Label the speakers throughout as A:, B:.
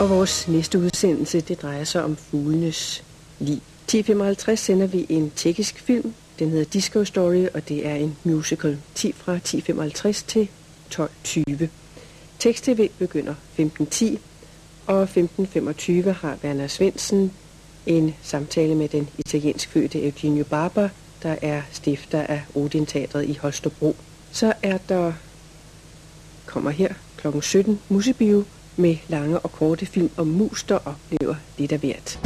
A: Og vores næste udsendelse, det drejer sig om fuglenes liv. 10.55 sender vi en tjekkisk film. Den hedder Disco Story, og det er en musical. 10 fra 10.55 til 12.20. Tekst-TV begynder 15.10, og 15.25 har Werner Svendsen en samtale med den italiensk fødte Eugenio Barber, der er stifter af Odin Teatret i Holstebro. Så er der, kommer her kl. 17, Musebio med lange og korte film om mus, der oplever lidt af hvert.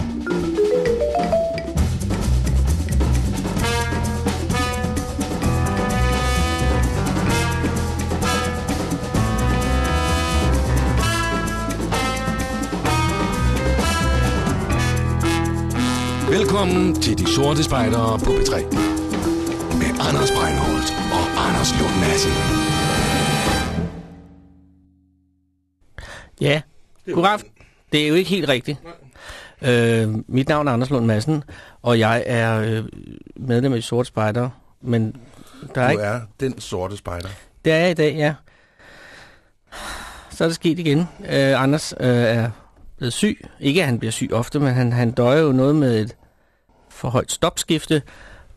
B: Velkommen til De Sorte Spejdere på P3. Med Anders Breinholt og Anders Lund Madsen.
C: Ja, god aften. Det er jo ikke helt rigtigt. Øh, mit navn er Anders Lund Madsen, og jeg er øh, medlem af De Sorte Spejdere, men der er
D: Du
C: ikke...
D: er den sorte spejder.
C: Det er jeg i dag, ja. Så er det sket igen. Øh, Anders øh, er blevet syg. Ikke at han bliver syg ofte, men han, han døjer jo noget med et for højt stopskifte,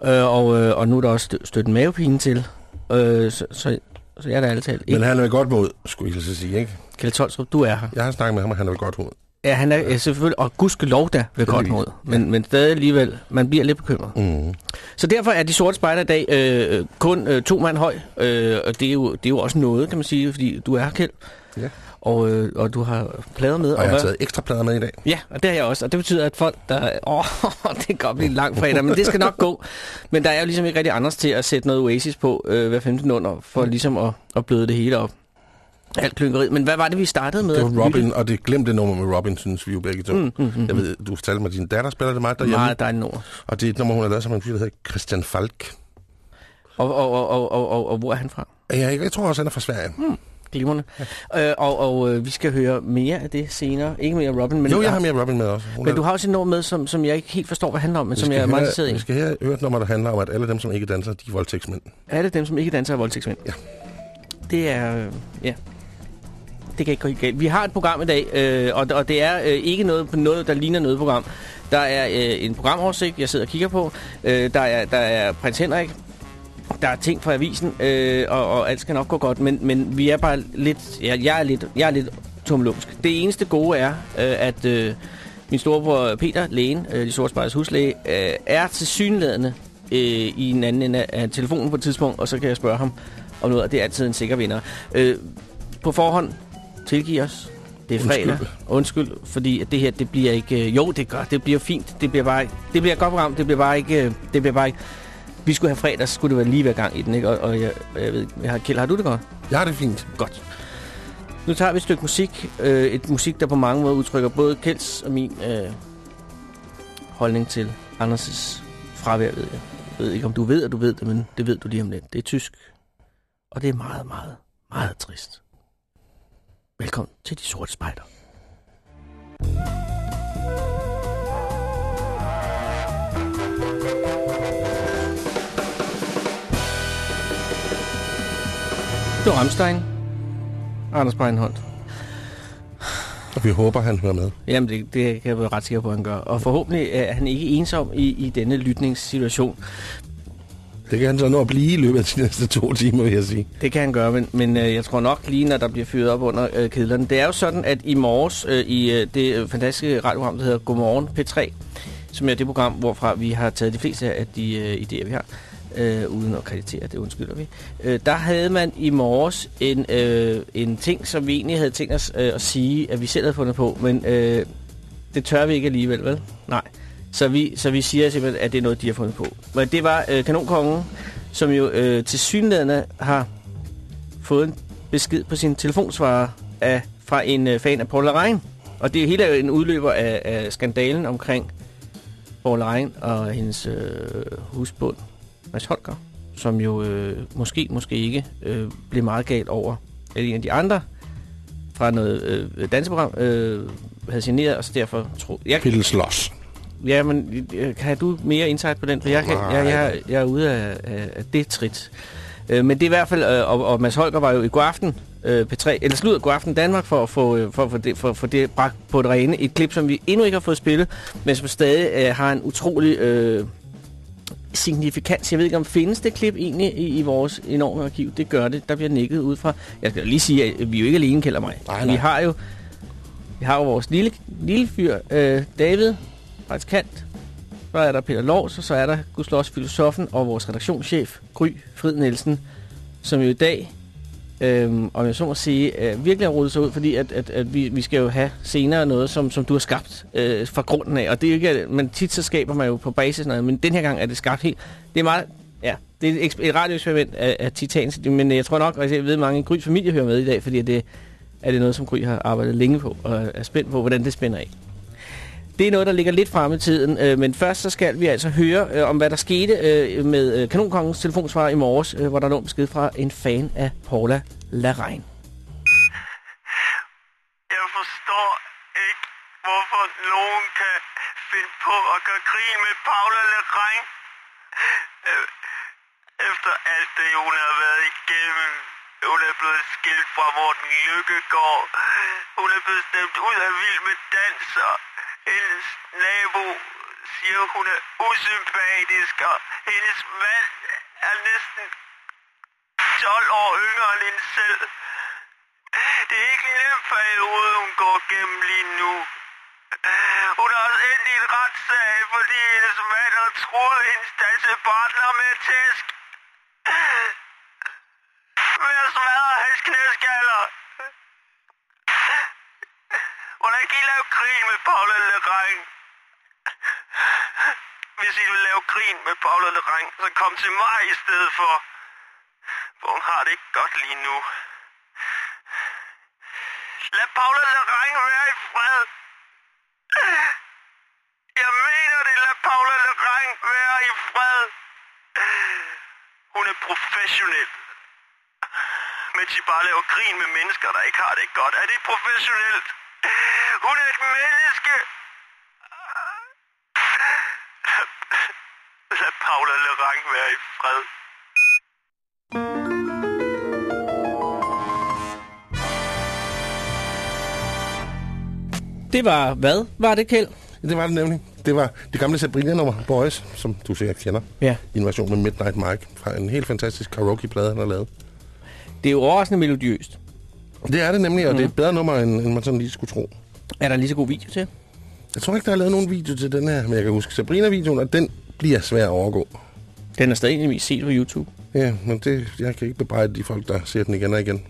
C: øh, og, øh, og nu er der også stø- stødt en mavepine til. Øh, så, så, så jeg er da altid
D: Men
C: ikke.
D: han er godt mod, skulle jeg så sige, ikke?
C: Kjeld Tolstrup, du er her.
D: Jeg har snakket med ham, og han er ved godt mod.
C: Ja, han er ja, selvfølgelig, og gudskelov da ved godt mod. Men, men stadig alligevel, man bliver lidt bekymret.
D: Mm.
C: Så derfor er de sorte spejder i dag øh, kun øh, to mand høj, øh, og det er, jo, det er jo også noget, kan man sige, fordi du er her, Kjeld.
D: Ja.
C: Og, øh, og du har plader med.
D: Og jeg har taget ekstra plader med i dag.
C: Ja, og det har jeg også. Og det betyder, at folk, der... Åh, det kan godt blive lang fredag, men det skal nok gå. Men der er jo ligesom ikke rigtig andres til at sætte noget Oasis på øh, hver 15 under, for ligesom at, at bløde det hele op. Alt klynkeriet. Men hvad var det, vi startede med?
D: Det var Robin,
C: lytte?
D: og det glemte nummer med Robin, synes vi jo begge to.
C: Mm, mm, mm,
D: Jeg ved, du fortalte mig, at din datter spiller det meget derhjemme.
C: Meget dejligt nummer.
D: Og det er et nummer, hun har lavet sammen med en fyr, der hedder Christian Falk.
C: Og, og, og, og, og, og, og hvor er han fra?
D: Ja, jeg, jeg tror også, han er fra Sverige.
C: Mm. Glimrende. Øh, og og øh, vi skal høre mere af det senere. Ikke mere Robin, men,
D: jo, jeg har mere Robin med også. Hun
C: men
D: er-
C: du har også et nummer med, som, som jeg ikke helt forstår, hvad handler om, men
D: Vi
C: som jeg er meget interesseret
D: Vi
C: i.
D: skal her høre et nummer, der handler om, at alle dem, som ikke danser, de er voldtægtsmænd.
C: Er det dem, som ikke danser af voldtægtsmænd?
D: Ja.
C: Det er... Øh, ja. Det kan ikke gå helt galt. Vi har et program i dag, øh, og, og det er øh, ikke noget, noget, der ligner noget program. Der er øh, en programoversigt, jeg sidder og kigger på. Øh, der, er, der er prins Henrik. Der er ting fra avisen, øh, og, og alt skal nok gå godt. Men, men vi er bare lidt... Ja, jeg er lidt, jeg er lidt tumlumsk. Det eneste gode er, øh, at øh, min storebror Peter, lægen, øh, de sortspejers huslæge, øh, er til synlædende øh, i en anden ende af telefonen på et tidspunkt, og så kan jeg spørge ham om noget, og det er altid en sikker vinder. Øh, på forhånd, tilgiv os. Det er
D: Undskyld.
C: fredag. Undskyld, fordi at det her, det bliver ikke... øh, Jo, det gør, det bliver fint. Det bliver bare. Det bliver godt program, det bliver bare ikke... øh, Det bliver bare ikke... Vi skulle have fredag, så skulle det være lige hver gang i den, ikke? Og, og jeg, jeg ved jeg har, Kjeld, har du det godt?
D: Jeg har det fint.
C: Godt. Nu tager vi et stykke musik. Øh, et musik, der på mange måder udtrykker både Kjelds og min øh, holdning til Anders' fravær, ved jeg. Jeg ved ikke, om du ved, at du ved det, men det ved du lige om lidt. Det er tysk. Og det er meget, meget, meget trist. Velkommen til De Sorte Spejder. Det var Ramstein. Anders Breinholt.
D: Og vi håber, han hører med.
C: Jamen, det, det kan jeg være ret sikker på, at han gør. Og forhåbentlig er han ikke ensom i, i denne lytningssituation.
D: Det kan han så nå at blive i løbet af de næste to timer, vil jeg sige.
C: Det kan han gøre, men, men øh, jeg tror nok lige, når der bliver fyret op under øh, kedlerne. Det er jo sådan, at i morges øh, i øh, det øh, fantastiske radioprogram, der hedder Godmorgen P3, som er det program, hvorfra vi har taget de fleste af de øh, idéer, vi har, øh, uden at kreditere, det undskylder vi. Øh, der havde man i morges en, øh, en ting, som vi egentlig havde tænkt os øh, at sige, at vi selv havde fundet på, men øh, det tør vi ikke alligevel, vel? Nej. Så vi, så vi siger simpelthen, at det er noget, de har fundet på. Men det var øh, Kanonkongen, som jo øh, til synlædende har fået en besked på sin telefonsvarer af, fra en øh, fan af Paul Larain. Og det er hele en udløber af, af skandalen omkring Paul Larain og hendes øh, husbund, Mads Holger, som jo øh, måske, måske ikke øh, blev meget galt over, at en af de andre fra noget øh, danseprogram øh, havde signeret, og så derfor tro... Jeg,
D: Peter Loss.
C: Ja, men øh, kan du mere insight på den? For jeg, kan, jeg, jeg, jeg er ude af, af, det trit. Øh, men det er i hvert fald, øh, og, og Mads Holger var jo i god aften øh, P3, eller sludder God Aften Danmark, for at få, for, få det, for, for det bragt på det rene. Et klip, som vi endnu ikke har fået spillet, men som stadig øh, har en utrolig øh, signifikans. Jeg ved ikke, om findes det klip egentlig i, i vores enorme arkiv. Det gør det. Der bliver nikket ud fra... Jeg skal lige sige, at vi er jo ikke alene, kalder mig.
D: Nej, nej.
C: Vi har jo vi har jo vores lille, lille fyr, øh, David, praktikant. Så er der Peter Lovs, og så er der Gudslovs filosofen og vores redaktionschef, Gry Frid Nielsen, som jo i dag, øh, om jeg så må sige, øh, virkelig har rodet sig ud, fordi at, at, at vi, vi skal jo have senere noget, som, som du har skabt øh, fra grunden af. Og det er jo ikke, men tit så skaber man jo på basis af noget, men den her gang er det skabt helt. Det er meget, ja, det er et, et radioeksperiment af, af Titans, men jeg tror nok, og jeg ved, at mange Grys familie hører med i dag, fordi det er det noget, som Gry har arbejdet længe på, og er spændt på, hvordan det spænder af. Det er noget, der ligger lidt fremme i tiden, øh, men først så skal vi altså høre øh, om, hvad der skete øh, med øh, Kanonkongens telefonsvar i morges, øh, hvor der lå en besked fra en fan af Paula Larein.
E: Jeg forstår ikke, hvorfor nogen kan finde på at gøre grin med Paula Larein. Øh, Efter alt det, hun har været igennem. Hun er blevet skilt fra Morten Lykkegaard. Hun er blevet stemt ud af Vild med Danser hendes nabo siger, hun er usympatisk, og hendes mand er næsten 12 år yngre end hende selv. Det er ikke nemt nem periode, hun går gennem lige nu. Hun har også endt i en retssag, fordi hendes mand har troet hendes dansepartner med tæsk. Med at smadre hans knæskaller. Hvordan kan lave grin med Paula Lerang. Hvis I vil lave grin med Paula Lerang, så kom til mig i stedet for. For hun har det ikke godt lige nu. Lad Paula Lerang være i fred. Jeg mener det, lad Paula Lerang være i fred. Hun er professionel. Mens I bare laver grin med mennesker, der ikke har det godt. Er det professionelt? Hun er et menneske. Lad Paula Lereng være i fred.
C: Det var, hvad var det, Kjeld?
D: Det var det nemlig. Det var det gamle Sabrina-nummer, Boys, som du sikkert kender.
C: Ja.
D: I en version med Midnight Mike fra en helt fantastisk karaoke-plade, han har lavet.
C: Det er jo overraskende melodiøst.
D: Det er det nemlig, og mm. det er et bedre nummer, end, end man sådan lige skulle tro.
C: Er der lige så god video til?
D: Jeg tror ikke, der er lavet nogen video til den her, men jeg kan huske Sabrina-videoen, og den bliver svær at overgå.
C: Den er stadig mest set på YouTube.
D: Ja, men det, jeg kan ikke bebrejde de folk, der ser den igen og igen.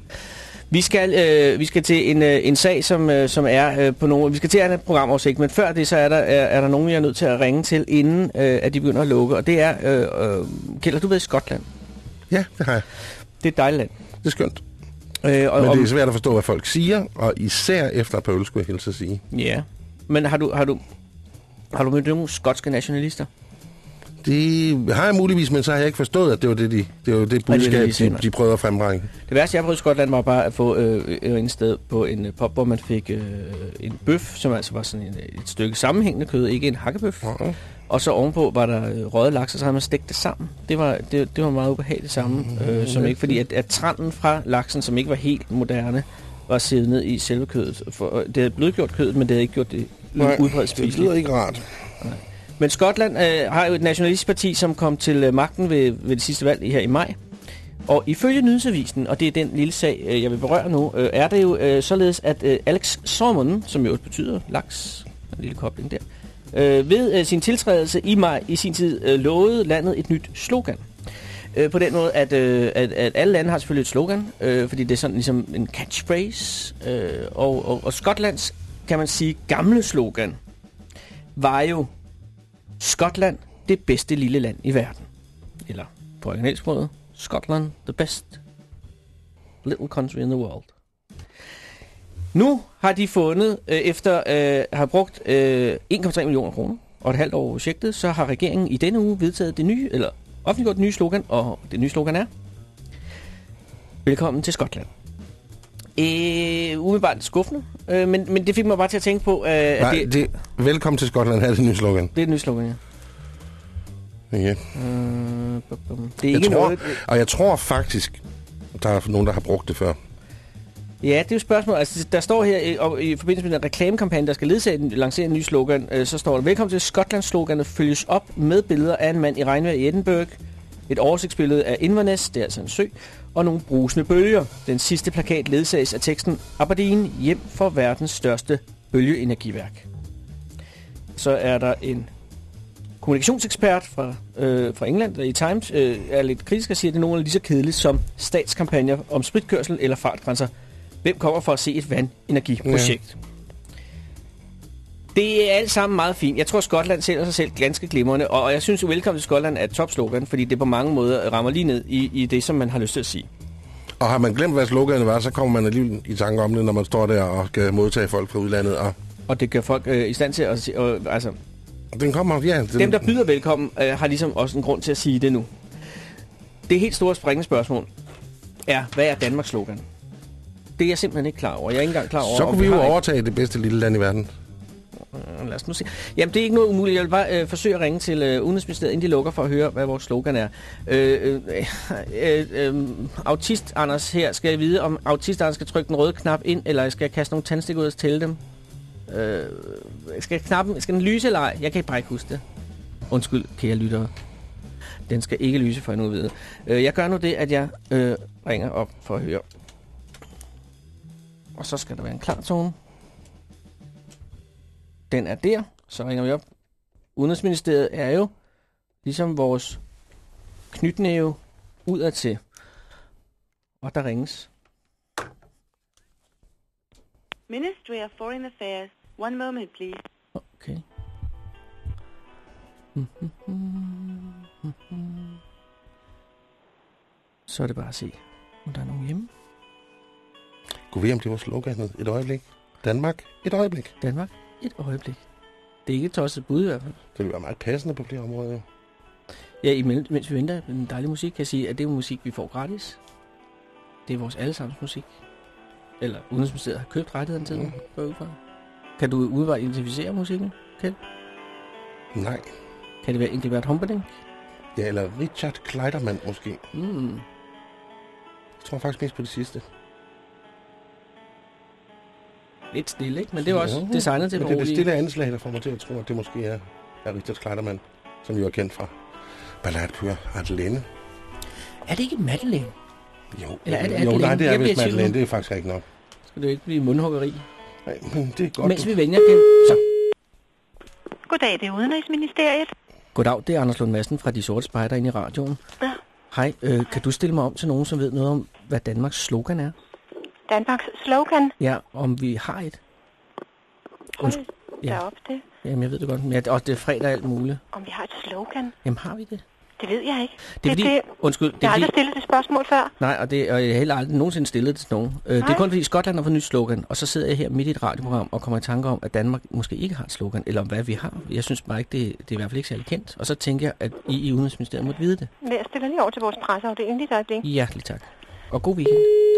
C: Vi skal, øh, vi skal til en, øh, en sag, som, øh, som er øh, på nogle... Vi skal til en programoversigt, men før det, så er der, er, er der nogen, jeg er nødt til at ringe til, inden øh, at de begynder at lukke. Og det er... Øh, øh, Kjeld, du ved Skotland.
D: Ja, det har jeg.
C: Det er et dejligt land.
D: Det er skønt.
C: Øh, og,
D: Men det er svært at forstå, hvad folk siger, og især efter øl, skulle jeg hilse at sige.
C: Ja. Men har du, har du, har du mødt nogle skotske nationalister?
D: Det har jeg muligvis, men så har jeg ikke forstået, at det var det, de, det var det budskab, de,
C: synd.
D: de prøvede at frembringe.
C: Det værste, jeg prøvede i Skotland, var bare at få øh, øh, en sted på en øh, pub, hvor man fik øh, en bøf, som altså var sådan en, øh, et stykke sammenhængende kød, ikke en hakkebøf.
D: Ja.
C: Og så ovenpå var der øh, røget laks, og så havde man stegt det sammen. Det var, det, det var meget ubehageligt sammen, øh, som ikke, fordi at, at tranden fra laksen, som ikke var helt moderne, var siddet ned i selve kødet. For, øh, det havde blødgjort kødet, men det havde ikke gjort det udbredt
D: det lyder
C: spiseligt.
D: ikke rart.
C: Men Skotland øh, har jo et nationalistisk parti, som kom til øh, magten ved, ved det sidste valg her i maj. Og ifølge nyhedsavisen, og det er den lille sag, øh, jeg vil berøre nu, øh, er det jo øh, således, at øh, Alex Salmon, som jo betyder laks, en lille kobling der, øh, Øh, ved øh, sin tiltrædelse i maj i sin tid øh, lovede landet et nyt slogan. Øh, på den måde, at, øh, at, at alle lande har selvfølgelig et slogan, øh, fordi det er sådan ligesom en catchphrase. Øh, og, og, og Skotlands, kan man sige, gamle slogan var jo Skotland, det bedste lille land i verden. Eller på originalsproget, Scotland, the best little country in the world. Nu har de fundet, øh, efter øh, have brugt øh, 1,3 millioner kroner og et halvt år projektet, så har regeringen i denne uge vedtaget det nye, eller offentliggjort det nye slogan, og det nye slogan er Velkommen til Skotland. Øh, umiddelbart skuffende, øh, men, men det fik mig bare til at tænke på, øh, at
D: Nej,
C: det,
D: det, velkommen til Skotland, er det nye slogan.
C: det er det nye slogan, ja.
D: Okay.
C: Øh, bum, bum. det er
D: Jeg
C: ikke
D: tror,
C: noget...
D: og jeg tror faktisk, der er nogen, der har brugt det før.
C: Ja, det er jo spørgsmålet. Altså, der står her, i- og i forbindelse med den reklamekampagne, der skal ledsage den, lancere en ny slogan, øh, så står der, velkommen til Skotland-sloganet følges op med billeder af en mand i regnvejr i Edinburgh, et oversigtsbillede af Inverness, det er altså en sø, og nogle brusende bølger. Den sidste plakat ledsages af teksten Aberdeen hjem for verdens største bølgeenergiværk. Så er der en kommunikationsekspert fra, øh, fra England, der i Times, øh, er lidt kritisk og siger, at det er nogenlunde lige så kedeligt som statskampagner om spritkørsel eller fartgrænser. Hvem kommer for at se et vandenergiprojekt? Ja. Det er alt sammen meget fint. Jeg tror, Skotland sælger sig selv ganske glimrende, og jeg synes, Welcome til Skotland er et topslogan, fordi det på mange måder rammer lige ned i, i det, som man har lyst til at sige.
D: Og har man glemt, hvad sloganet var, så kommer man alligevel i tanke om det, når man står der og skal modtage folk fra udlandet. Og
C: Og det gør folk øh, i stand til at sige, og, altså,
D: den kommer, ja. Den,
C: Dem, der byder velkommen, øh, har ligesom også en grund til at sige det nu. Det helt store springende spørgsmål er, hvad er Danmarks slogan? Det er jeg simpelthen ikke klar over. Jeg er ikke engang klar over,
D: Så kunne vi jo
C: har et-
D: overtage det bedste lille land i verden.
C: Lad os nu se. Jamen, det er ikke noget umuligt. Jeg vil bare øh, forsøge at ringe til øh, Udenrigsministeriet, inden de lukker, for at høre, hvad vores slogan er. Øh, øh, øh, øh, autist Anders her, skal jeg vide, om autist Anders skal trykke den røde knap ind, eller skal jeg kaste nogle tandstik ud og tælle dem? Øh, skal, knappen, skal den lyse eller ej? Jeg kan bare ikke huske det. Undskyld, kære lyttere. Den skal ikke lyse, for jeg nu ved. Øh, jeg gør nu det, at jeg øh, ringer op for at høre. Og så skal der være en klar tone. Den er der. Så ringer vi op. Udenrigsministeriet er jo ligesom vores knytnæve udadtil. Og der ringes.
F: Ministry of Foreign Affairs. One moment, please.
C: Okay. Så er det bare at se, om der er nogen hjemme.
D: Kunne vi, om det var sloganet et øjeblik? Danmark, et øjeblik.
C: Danmark, et øjeblik. Det er ikke et tosset bud i hvert fald.
D: Det vil være meget passende på flere områder. jo.
C: Ja, imellem, mens vi venter den dejlige musik, kan jeg sige, at det er musik, vi får gratis. Det er vores allesammens musik. Eller Udenrigsministeriet har købt rettigheden til den,
D: Mm.
C: ud fra. Kan du udvare identificere musikken, Kjeld?
D: Nej.
C: Kan det være Engelbert Humperdinck?
D: Ja, eller Richard Kleiderman måske.
C: Mm.
D: Jeg tror faktisk mest på det sidste.
C: Lidt stille, ikke? Men det er jo også designet til
D: Men det er det stille anslag, der får mig til at tro, at det måske er, er Richard Kleiderman, som jo er kendt fra balladkører Adeline.
C: Er det ikke Madeleine?
D: Jo,
C: Eller er det
D: jo nej, det er vist Madeleine. Det er faktisk ikke nok.
C: Skal det jo ikke blive mundhuggeri?
D: Nej, men det er godt.
C: Mens
D: du-
C: vi vender, Kjeld. Så.
F: Goddag, det er Udenrigsministeriet.
C: Goddag, det er Anders Lund Madsen fra De Sorte Spejder inde i radioen.
F: Ja.
C: Hej, øh, kan du stille mig om til nogen, som ved noget om, hvad Danmarks slogan er?
F: Danmarks slogan.
C: Ja, om vi har et?
F: Hold
C: Ja.
F: ja. op det.
C: Jamen, jeg ved det godt. Men jeg, også det er fredag og alt muligt.
F: Om vi har et slogan.
C: Jamen, har vi det?
F: Det ved jeg ikke.
C: Det er
F: det,
C: fordi...
F: det,
C: Undskyld, det
F: jeg har aldrig stillet det spørgsmål før.
C: Nej, og, det, og jeg har heller aldrig nogensinde stillet det til nogen. Øh, det er kun fordi Skotland har fået et nyt slogan, og så sidder jeg her midt i et radioprogram og kommer i tanke om, at Danmark måske ikke har et slogan, eller om hvad vi har. Jeg synes bare ikke, det, det er i hvert fald ikke særlig kendt. Og så tænker jeg, at I i Udenrigsministeriet måtte vide det.
F: Men Jeg stiller lige over til vores presseafdeling lige et øjeblik.
C: Hjertelig tak. Og god weekend.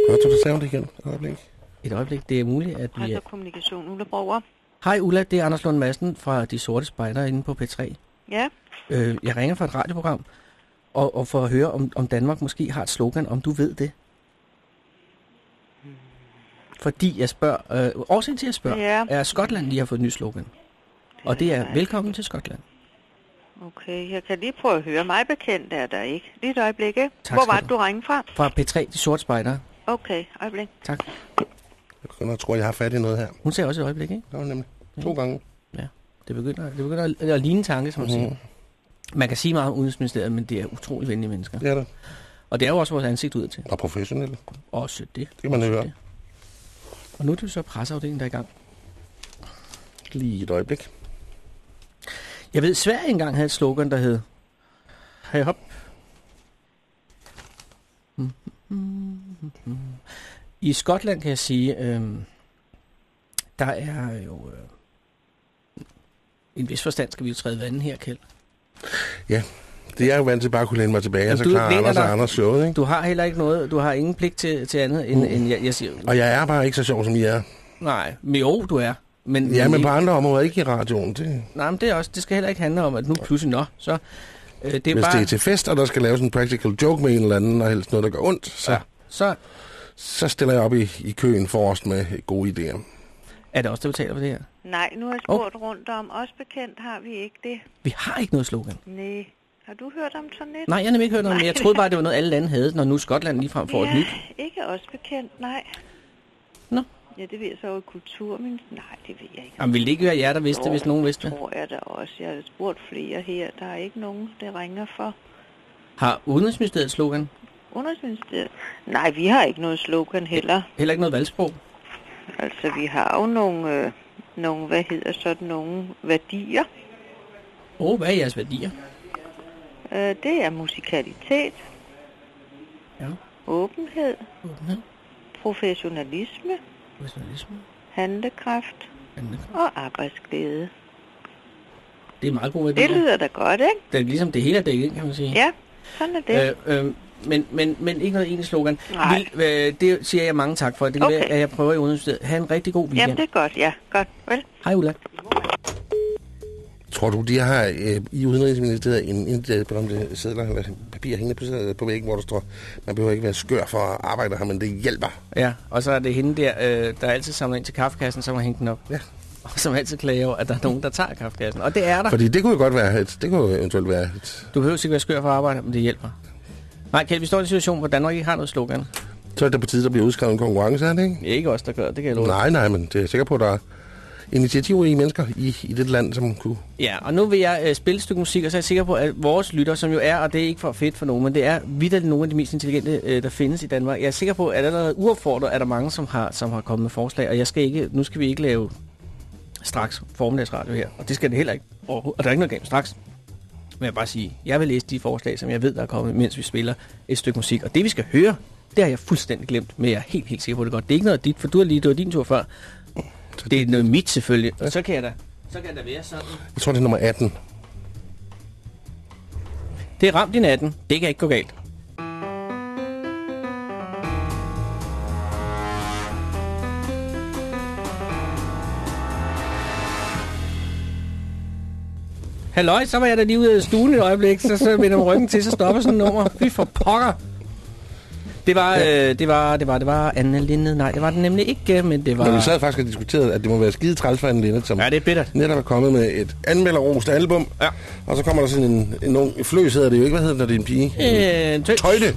D: Hørte du det sound igen? Et øjeblik.
C: Et øjeblik. Det er muligt, at vi... Er...
F: og kommunikation, Ulla Broger.
C: Hej Ulla, det er Anders Lund Madsen fra De Sorte Spejder inde på P3.
F: Ja,
C: Øh, jeg ringer fra et radioprogram, og, og for at høre, om, om Danmark måske har et slogan, om du ved det. Fordi jeg spørger, øh, årsagen til at jeg spørger,
F: Ja.
C: er at Skotland lige har fået et nyt slogan. Og det er velkommen til Skotland.
F: Okay. Jeg kan lige prøve at høre. Mig bekendt er der ikke. Lige et øjeblik, ikke?
C: Tak
F: Hvor var
C: du.
F: det, du ringede fra?
C: Fra P3, De Sorte Spejder.
F: Okay, øjeblik.
C: Tak.
D: Jeg begynder at tro, at jeg har fat i noget her.
C: Hun sagde også et øjeblik, ikke?
D: Det var nemlig to gange.
C: Det begynder, det begynder at, at ligne tanke, som man siger.
D: Mhm.
C: Man kan sige meget om Udenrigsministeriet, men det er utrolig venlige mennesker.
D: Det er det.
C: Og det er jo også vores ansigt ud til.
D: Og professionelle.
C: Også det.
D: Det kan man høre.
C: det. Og nu er det jo så presseafdelingen, der er i gang.
D: Lige et øjeblik.
C: Jeg ved, Sverige engang havde et slogan, der hed... Hey hop. I Skotland kan jeg sige, øhm, der er jo... Øh, en vis forstand skal vi jo træde vandet her, Kjeld.
D: Det er jo vant til bare at kunne læne mig tilbage, og så klarer Anders og Anders showet, ikke?
C: Du har heller ikke noget, du har ingen pligt til, til andet, end, end jeg, jeg siger.
D: Og jeg er bare ikke så sjov, som I er.
C: Nej, men jo, du er. Men,
D: Ja, men på andre områder, ikke i radioen. Det,
C: Nej, men det, er også, det skal heller ikke handle om, at nu pludselig, nå, så... Øh, det er
D: hvis
C: bare,
D: det er til fest, og der skal laves en practical joke med en eller anden, og helst noget, der gør ondt, så,
C: ja, så,
D: så stiller jeg op i, i køen forrest med gode idéer.
C: Er det også der betaler for det her?
F: Nej, nu har jeg spurgt oh. rundt om. Også bekendt har vi ikke det.
C: Vi har ikke noget slogan.
F: Nej. Har du hørt om sådan et?
C: Nej, jeg har nemlig ikke hørt noget, men jeg troede bare, det var noget, alle lande havde, når nu Skotland ligefrem får
F: ja,
C: et nyt.
F: ikke også bekendt, nej.
C: Nå.
F: Ja, det ved jeg så i kultur, men nej, det ved jeg ikke.
C: Jamen, ville det ikke være jer, der vidste det, hvis nogen vidste det?
F: tror jeg da også. Jeg har spurgt flere her. Der er ikke nogen, der ringer for.
C: Har Udenrigsministeriet et slogan?
F: Udenrigsministeriet? Nej, vi har ikke noget slogan heller.
C: Heller ikke noget valgsprog?
F: Altså, vi har jo nogle, øh, nogle hvad hedder sådan, nogle værdier.
C: Åh, oh, hvad er jeres værdier?
F: Øh, det er musikalitet,
C: Ja,
F: åbenhed,
C: åbenhed,
F: professionalisme,
C: professionalisme,
F: handlekraft
C: handlekraft.
F: og arbejdsglæde.
C: Det er meget gode værdier.
F: Det lyder da godt, ikke?
C: Det er ligesom det hele er dækket, kan man sige.
F: Ja, sådan er det.
C: Øh, øh, men, men, men ikke noget egentlig slogan.
F: Nej.
C: Vil, øh, det siger jeg mange tak for. Det kan
F: Okay.
C: være, at jeg prøver i Udenrigsministeriet. Ha' en rigtig god weekend.
F: Jamen, det er godt, ja. Godt, vel?
C: Hej Ulla.
D: Tror du, de har øh, i Udenrigsministeriet en, en berømte sædler eller papir hængende på, sædler- på væggen, hvor der står, man behøver ikke være skør for at arbejde her, men det hjælper.
C: Ja, og så er det hende der, øh, der altid samler ind til kaffekassen, som har hængt den op.
D: Ja.
C: Og som altid klager over, at der er nogen, der tager kaffekassen. Og det er der.
D: Fordi det kunne jo godt være et, det kunne jo eventuelt være et,
C: Du behøver ikke være skør for at arbejde, men det hjælper. Nej, Kjeld, vi står i en situation, hvor Danmark ikke har noget slogan.
D: så er det på tide, der bliver udskrevet en konkurrence, er det ikke?
C: Det er ikke os, der gør det, kan jeg love.
D: Nej, nej, men det er sikker på, at der er initiativrige mennesker i, i det land, som kunne...
C: Ja, og nu vil jeg øh, spille et stykke musik, og så er jeg sikker på, at vores lytter, som jo er, og det er ikke for fedt for nogen, men det er vidderligt nogle af de mest intelligente, øh, der findes i Danmark. Jeg er sikker på, at allerede uopfordret er der mange, som har, som har kommet med forslag, og jeg skal ikke, nu skal vi ikke lave straks formiddagsradio her, og det skal det heller ikke overhovedet, og der er ikke noget galt med straks. Men jeg vil bare sige, jeg vil læse de forslag, som jeg ved, der er kommet, mens vi spiller et stykke musik. Og det, vi skal høre, det har jeg fuldstændig glemt, men jeg er helt, helt sikker på, det godt. Det er ikke noget af dit, for du har lige, det var din tur før. Det er noget mit selvfølgelig. Og så kan jeg da, så kan da være sådan.
D: Jeg tror, det er nummer 18.
C: Det er ramt i natten. Det kan ikke gå galt. Halløj, så var jeg da lige ude af stuen et øjeblik, så, så vender man ryggen til, så stopper sådan et nummer. Fy for pokker. Det var, øh, det var, det var, det var Anne Linde. Nej, det var det nemlig ikke, men det var...
D: Men vi sad faktisk og diskuterede, at det må være skide træls for Anne Linnet, som
C: Ja, det er bittert.
D: netop er kommet med et anmelderrost album.
C: Ja.
D: Og så kommer der sådan en, en ung fløs, hedder det jo ikke. Hvad hedder det, når det er en pige?
C: Øh, tøs.
D: Tøjte.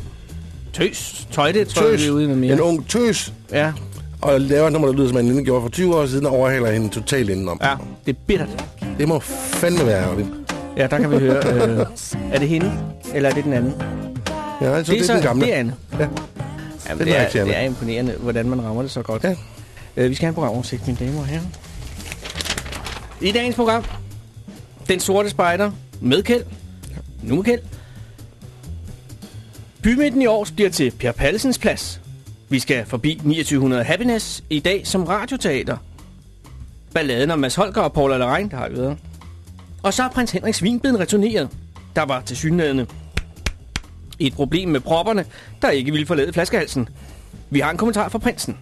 C: Tøs. Tøjte, tror jeg,
D: Tøs.
C: vi er ude med mere.
D: En ung tøs.
C: Ja,
D: Og laver et nummer, der lyder som Anne Linnet gjorde for 20 år siden, og overhaler hende totalt indenom.
C: ja, det er bittert.
D: Det må fandme være ærgerligt.
C: Ja, der kan vi høre. Øh, er det hende, eller er det den anden?
D: Ja, så det,
C: det er
D: er den gamle.
C: Det er Anne.
D: Ja.
C: Jamen, det, er, det er imponerende, hvordan man rammer det så godt.
D: Ja.
C: Øh, vi skal have en programoversigt, mine damer og herrer. I dagens program, Den Sorte Spejder med Kjeld. Nu med Kjeld. Bymidten i år bliver til Per Pallesens plads. Vi skal forbi 2900 Happiness i dag som radioteater. Balladen om Mads Holger og Paul Allerein, der har vi videre. Og så er prins Henrik Svinbeden returneret. Der var til synlædende et problem med propperne, der ikke ville forlade flaskehalsen. Vi har en kommentar fra prinsen.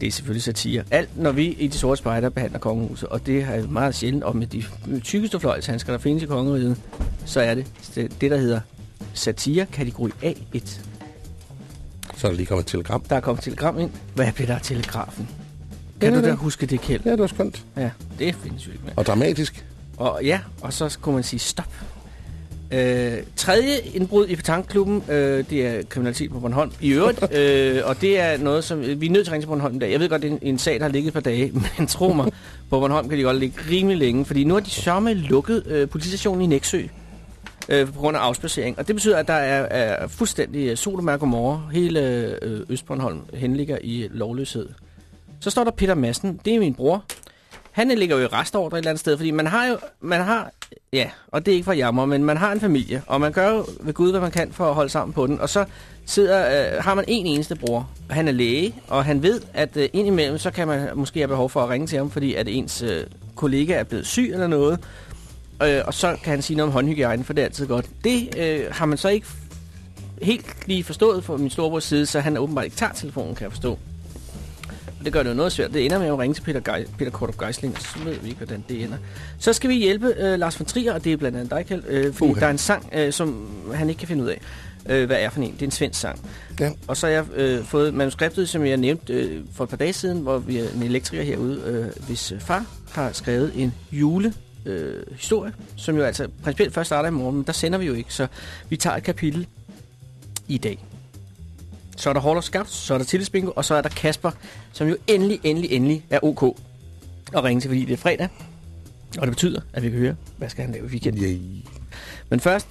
C: Det er selvfølgelig satire. Alt, når vi i de sorte spejder behandler kongehuset, og det er meget sjældent, og med de tykkeste fløjlshandsker, der findes i kongeriget, så er det det, der hedder satire kategori A1.
D: Så er der lige kommet et telegram.
C: Der er kommet telegram ind. Hvad blev der af telegrafen? Kan
D: Ja,
C: du da huske det, Kjeld?
D: Ja, det var skønt.
C: Ja, det findes jo ikke mere.
D: Og dramatisk.
C: Og ja, og så kunne man sige stop. Øh, tredje indbrud i Petanklubben, øh, det er kriminalitet på Bornholm i øvrigt, øh, og det er noget, som vi er nødt til at ringe til Bornholm i dag. Jeg ved godt, det er en, en sag, der har ligget et par dage, men tro mig, på Bornholm kan de godt ligge rimelig længe, fordi nu har de sørme lukket øh, politistationen i Næksø øh, på grund af afspacering. Og det betyder, at der er, er fuldstændig øh, sol og morgen. Hele øh, Østbornholm henligger i lovløshed. Så står der Peter Madsen, det er min bror. Han ligger jo i restordre et eller andet sted, fordi man har jo, man har, ja, og det er ikke for jammer, men man har en familie, og man gør jo ved Gud, hvad man kan for at holde sammen på den, og så sidder, øh, har man en eneste bror. Han er læge, og han ved, at øh, indimellem, så kan man måske have behov for at ringe til ham, fordi at ens øh, kollega er blevet syg eller noget, øh, og så kan han sige noget om håndhygiejne, for det er altid godt. Det øh, har man så ikke helt lige forstået fra min storebrors side, så han åbenbart ikke tager telefonen, kan jeg forstå. Og det gør det jo noget svært. Det ender med at ringe til Peter, Geis, Peter Kortrup Geisling, og så ved vi ikke, hvordan det ender. Så skal vi hjælpe øh, Lars von Trier, og det er blandt andet dig, Kjeld, øh, fordi
D: Uha.
C: der er en sang, øh, som han ikke kan finde ud af. øh, hvad er for en. Det er en svensk sang.
D: Ja.
C: Og så har jeg øh, fået manuskriptet, som jeg nævnte øh, for et par dage siden, hvor vi er en elektriker herude, øh, hvis øh, far har skrevet en jule øh, historie, som jo altså principielt først starter i morgen, men der sender vi jo ikke, så vi tager et kapitel i dag. Så er der Hall of Scouts, så er der Tillidsbingo, og så er der Kasper, som jo endelig, endelig, endelig er ok at ringe til, fordi det er fredag. Og det betyder, at vi kan høre, hvad skal han lave i weekenden.
D: Yeah.
C: Men først,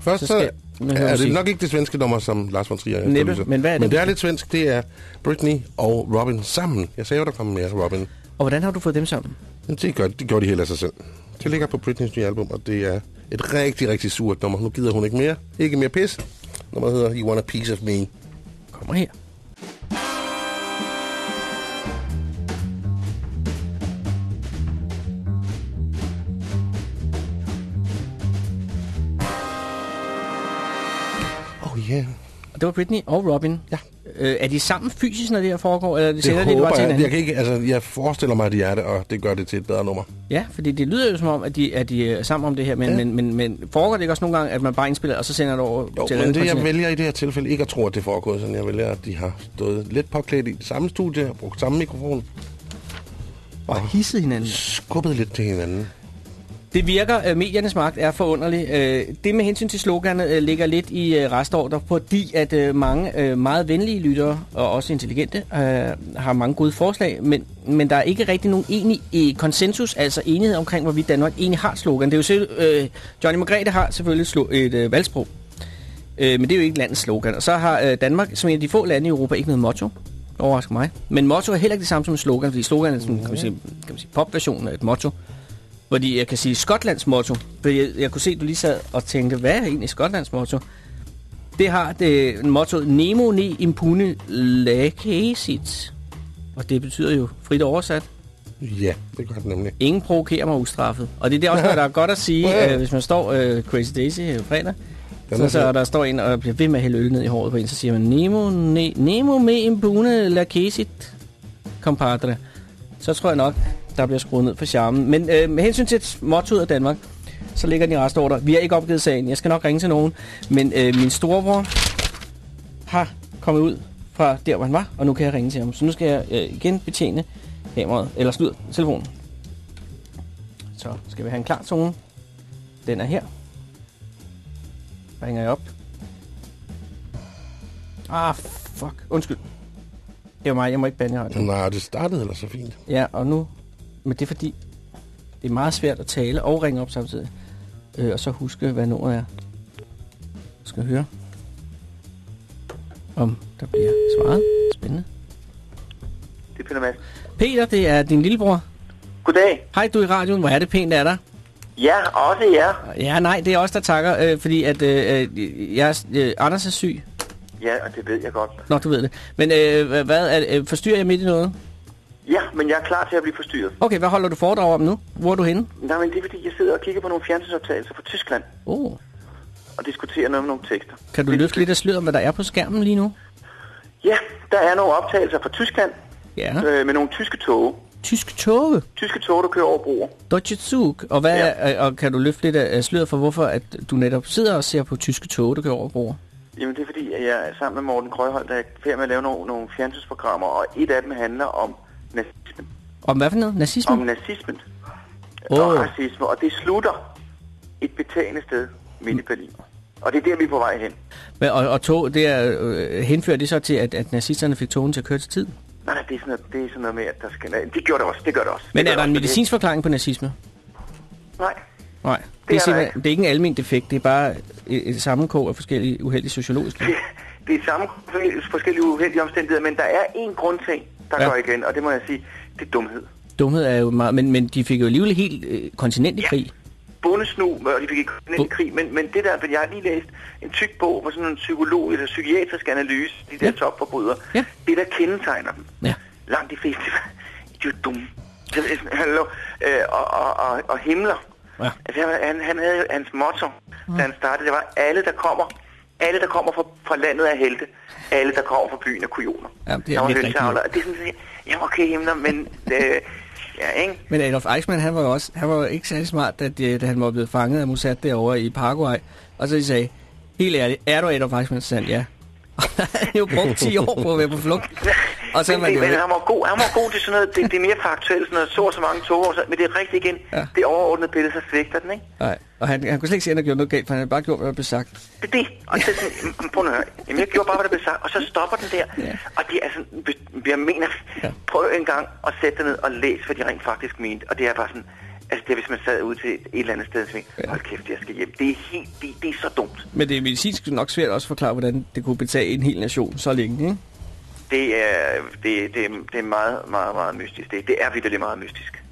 D: Først
C: Så skal-
D: så er det nok ikke det svenske nummer, som Lars von Trier
C: Næppe, men hvad er det?
D: Men det er lidt svensk. Det er Britney og Robin sammen. Jeg sagde jo, der kom mere Robin.
C: og hvordan har du fået dem sammen?
D: Men det, gør, det gjorde de helt af sig selv. Det ligger på Britneys nye album, og det er et rigtig, rigtig surt nummer. Nu gider hun ikke mere. Ikke mere pis. Nummeret hedder You Want a Piece of Me.
C: Kommer her.
D: Oh yeah.
C: Det var Britney og Robin.
D: Ja.
C: Øh, er de sammen fysisk, når det her foregår, eller
D: Det
C: de det bare
D: håber
C: til
D: jeg.
C: hinanden?
D: Jeg, kan ikke, altså, jeg forestiller mig, at de er det, og det gør det til et bedre nummer.
C: Ja, fordi det lyder jo som om, at de, at de er sammen om det her, men, ja. Men, men, men foregår det ikke også nogle gange, at man bare indspiller, og så sender det over
D: Jo,
C: til
D: men
C: andet
D: det, jeg vælger i det her tilfælde ikke at tro, at det foregår sådan. Jeg vælger, at de har stået lidt påklædt i det samme studie, og brugt samme mikrofon,
C: Og hisset hinanden.
D: skubbet lidt til hinanden.
C: Det virker, øh, mediernes magt er forunderlig. Øh, det med hensyn til sloganet øh, ligger lidt i øh, restorder, fordi at øh, mange øh, meget venlige lyttere, og også intelligente, øh, har mange gode forslag, men, men der er ikke rigtig nogen enig i øh, konsensus, altså enighed omkring, hvorvidt Danmark egentlig har slogan. Det er jo selv, øh, Johnny Margrethe har selvfølgelig slo- et øh, valgsprog, øh, men det er jo ikke landets slogan. Og så har øh, Danmark, som en af de få lande i Europa, ikke noget motto. Overrasker mig. Men motto er heller ikke det samme som slogan, fordi slogan er sådan, kan man sige, kan man sige popversionen af et motto. Fordi jeg kan sige Skotlands motto. For jeg, jeg kunne se, at du lige sad og tænkte, hvad er egentlig Skotlands motto? Det har det motto Nemo ne impune lacacit. Og det betyder jo frit oversat.
D: Ja, det gør det nemlig.
C: Ingen provokerer mig ustraffet. Og det er det også, noget, der er godt at sige,
D: Ja.
C: øh, hvis man står øh, Crazy Daisy øh, fredag. Så, så der står en og bliver ved med at hælde øl ned i håret på en, så siger man, Nemo, ne, Nemo me impune lacacit, compadre. Så tror jeg nok, der bliver skruet ned for charmen. Men øh, med hensyn til mottoet af Danmark, så ligger den i restorder. Vi har ikke opgivet sagen. Jeg skal nok ringe til nogen. Men øh, min storebror har kommet ud fra der, hvor han var, og nu kan jeg ringe til ham. Så nu skal jeg øh, igen betjene kameraet, eller slud, telefonen. Så skal vi have en klar tone. Den er her. Ringer jeg op. Ah, fuck. Undskyld. Det var mig. Jeg må ikke bande radioen.
D: Nej, det startede ellers så fint.
C: Ja, og nu... Men det er fordi, det er meget svært at tale og ringe op samtidig. Øh, og så huske, hvad nummeret er. Skal høre, om der bliver svaret. Spændende.
G: Det er Peter Madsen.
C: Peter, det er din lillebror.
G: Goddag.
C: Hej, du er i radioen. Hvor er det pænt af dig.
G: Ja, også jer.
C: Ja, nej, det er også der takker, øh, fordi at øh, øh, jeg, øh, Anders er syg.
G: Ja, og det ved jeg godt.
C: Nå, du ved det. Men øh, hvad, er, øh, forstyrrer jeg midt i noget?
G: Ja, men jeg er klar til at blive forstyrret.
C: Okay, hvad holder du foredrag om nu? Hvor er du henne?
G: Nej, men det er fordi, jeg sidder og kigger på nogle fjernsynsoptagelser fra Tyskland
C: Oh.
G: og diskuterer noget med nogle tekster.
C: Kan du
G: Det-
C: løfte lidt af sløret om, hvad der er på skærmen lige nu?
G: Ja, der er nogle optagelser fra Tyskland
C: Ja.
G: øh, med nogle tyske toge.
C: Tysk toge.
G: Tyske toge, der kører over broer.
C: Deutsche Zug. Og, hvad
G: Ja.
C: er, og kan du løfte lidt af sløret for, hvorfor at du netop sidder og ser på tyske toge, der kører over broer?
G: Jamen det er fordi, at jeg sammen med Morten Krøjhold, der er færdig med at lave nogle, nogle fjernsynsprogrammer, og et af dem handler om nazismen.
C: Om hvad for noget? Nazisme?
G: Om nazismen
C: Åh.
G: og racisme, og det slutter et betagende sted midt i Berlin. Og det er der, vi er på vej hen.
C: Men, og, og tog, det er, øh, henfører det så til, at, at nazisterne fik togen til at køre til tid?
G: Nej, nej, det er sådan noget, det er sådan noget med, at der skal... Nej, det gør det også, det gør det også.
C: Men
G: det
C: er der en medicinsk forklaring på nazisme?
G: Nej,
C: Nej, det,
G: Det
C: er, simpelthen,
G: ikke.
C: det er ikke en almen defekt, det er bare et, et sammenkog af forskellige uheldige sociologiske.
G: det, det er samme forskellige uheldige omstændigheder, men der er en grundting, der
C: Ja.
G: går igen, og det må jeg sige, det er dumhed.
C: Dumhed er jo meget, men, men de fik jo alligevel helt øh, kontinent i
G: Ja.
C: krig.
G: bundesnu, og de fik ikke
C: Bu-
G: i krig, men, men det der, jeg har lige læst en tyk bog hvor sådan en psykolog eller psykiatrisk analyse, de der
C: Ja.
G: topforbrydere,
C: Ja.
G: det der kendetegner dem.
C: Ja.
G: Langt de fleste, de er jo dumme. Hallo, øh, og, og, og, og himler.
C: Ja.
G: Altså, han, han, han havde jo hans motto, da han startede, det var, alle der kommer, alle der kommer fra, fra landet er helte, alle der kommer fra byen er kujoner.
C: Ja, det er
G: Der
C: lidt
G: hønsavler. Det er sådan, ja, okay, himler, men øh, ja, ikke?
C: Men Adolf Eichmann, han var jo også, han var jo ikke særlig smart, da, de, da han var blevet fanget af Mossad derovre i Paraguay. Og så de sagde, Helt ærligt, er du Adolf Eichmann sand? Ja. Han jo brugt 10 år på at være på flugt. Og så
G: men,
C: man
G: det,
C: jo...
G: men han var god, han var god til sådan noget, det, det er mere faktuelt, sådan noget, så og så mange tog, og så, men det er rigtigt igen,
C: Ja.
G: det overordnede billede, så svigter den, ikke?
C: Nej, og han, han kunne slet ikke se, at han gjort noget galt, for han havde bare gjort, hvad der blev sagt.
G: Det er det. Og det er sådan, prøv at høre. Jamen, jeg gjorde bare, hvad der blev sagt, og så stopper den der.
C: Ja.
G: Og det er sådan, jeg mener,
C: Ja.
G: prøv en gang at sætte dig ned og læs, hvad de rent faktisk mente. Og det er bare sådan, altså det er, hvis man sad ud til et, eller andet sted, og tænkte,
C: Ja.
G: hold kæft, jeg skal hjem. Det er helt, det, det er så dumt.
C: Men det er medicinsk nok svært også at forklare, hvordan det kunne betage en hel nation så længe, ikke?
G: Det er, det, det, det er meget, meget, meget mystisk. Det, det er virkelig meget mystisk.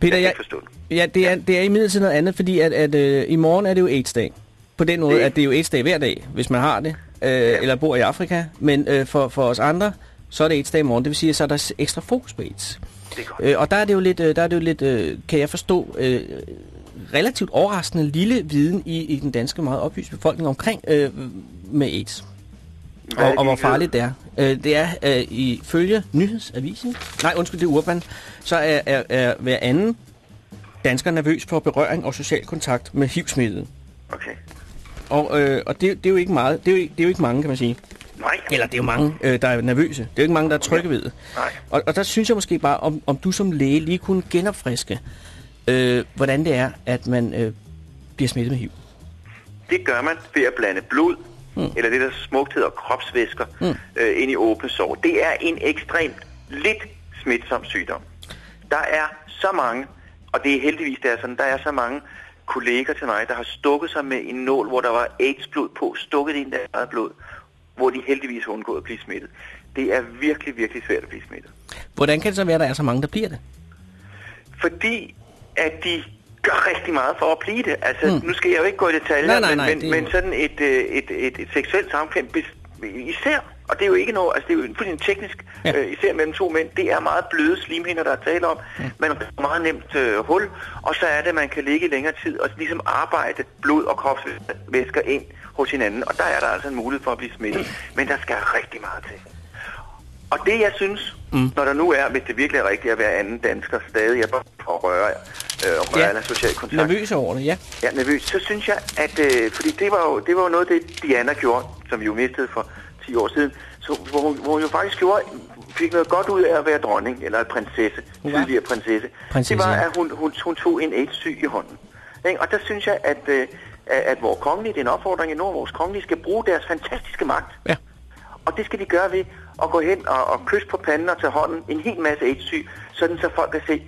C: Peter,
G: Jeg
C: jeg, ja, det er, det er imidlertid noget andet, fordi at, at øh, i morgen er det jo AIDS-dag. På den måde,
G: Det-
C: at det er jo AIDS-dag hver dag, hvis man har det, øh, eller bor i Afrika. Men øh, for, for os andre, så er det AIDS-dag i morgen. Det vil sige, at så er der ekstra fokus på AIDS.
G: Det er.
C: Øh, og der er det jo lidt, øh, der er det jo lidt øh, kan jeg forstå, øh, relativt overraskende lille viden i, i den danske meget oplyste befolkning omkring øh, med AIDS.
G: Hvad
C: Og, og hvor
G: ved?
C: farligt det er. Øh, det er øh, ifølge nyhedsavisen, nej undskyld, det er Urban, så er, er, er hver anden dansker nervøs for berøring og social kontakt med HIV-smittede.
G: Okay.
C: Og, øh, og det, det er jo ikke meget, det er jo, det er jo ikke mange, kan man sige.
G: Nej.
C: Eller det er jo mange, øh, der er nervøse. Det er jo ikke mange, der er trygge ved det.
G: Nej.
C: Og, og der synes jeg måske bare, om, om du som læge lige kunne genopfriske, øh, hvordan det er, at man øh, bliver smittet med HIV.
G: Det gør man ved at blande blod, mm. eller det der smukt hedder kropsvæsker, mm. øh, ind i åbne sår. Det er en ekstremt lidt smitsom sygdom. Der er så mange, og det er heldigvis det er sådan, der er så mange kolleger til mig, der har stukket sig med en nål, hvor der var AIDS-blod på, stukket ind i deres blod, hvor de heldigvis har undgået at blive smittet. Det er virkelig, virkelig svært at blive smittet.
C: Hvordan kan det så være, at der er så mange, der bliver det?
G: Fordi at de gør rigtig meget for at blive det. Altså, mm. nu skal jeg jo ikke gå i detaljer,
C: Nej, nej, nej,
G: men,
C: det
G: men, sådan et, øh, et, et, et seksuelt samkvem især, og det er jo ikke noget, altså det er jo fuldstændig teknisk,
C: Ja.
G: ja. øh, især mellem to mænd, det er meget bløde slimhinder, der er tale om. Mm. Man har meget nemt øh, hul, og så er det, at man kan ligge længere tid og ligesom arbejde blod og kropsvæsker ind hos hinanden, og der er der altså en mulighed for at blive smittet. Men der skal rigtig meget til. Og det jeg synes, mm. når der nu er, hvis det virkelig er rigtigt at være anden dansker stadig er på røre, øh, og røre
C: Ja.
G: ja. eller social kontakt.
C: Nervøs over det, ja.
G: Ja, nervøs. Så synes jeg, at... Øh, fordi det var, jo, det var jo noget, det Diana gjorde, som vi jo mistede for 10 år siden. Så, hvor, hun, hvor hun jo faktisk gjorde, fik noget godt ud af at være dronning, eller prinsesse,
C: var
G: tidligere prinsesse.
C: prinsesse,
G: det var,
C: ja.
G: at hun, hun, hun tog en AIDS-syg i hånden. Ikke? Og der synes jeg, at, øh, at, at vores kongelige, det er en opfordring i Nord, vores kongelige skal bruge deres fantastiske magt
C: Ja.
G: og det skal de gøre ved at gå hen og, og kysse på panden og tage hånden en hel masse AIDS-syg, sådan så folk kan se,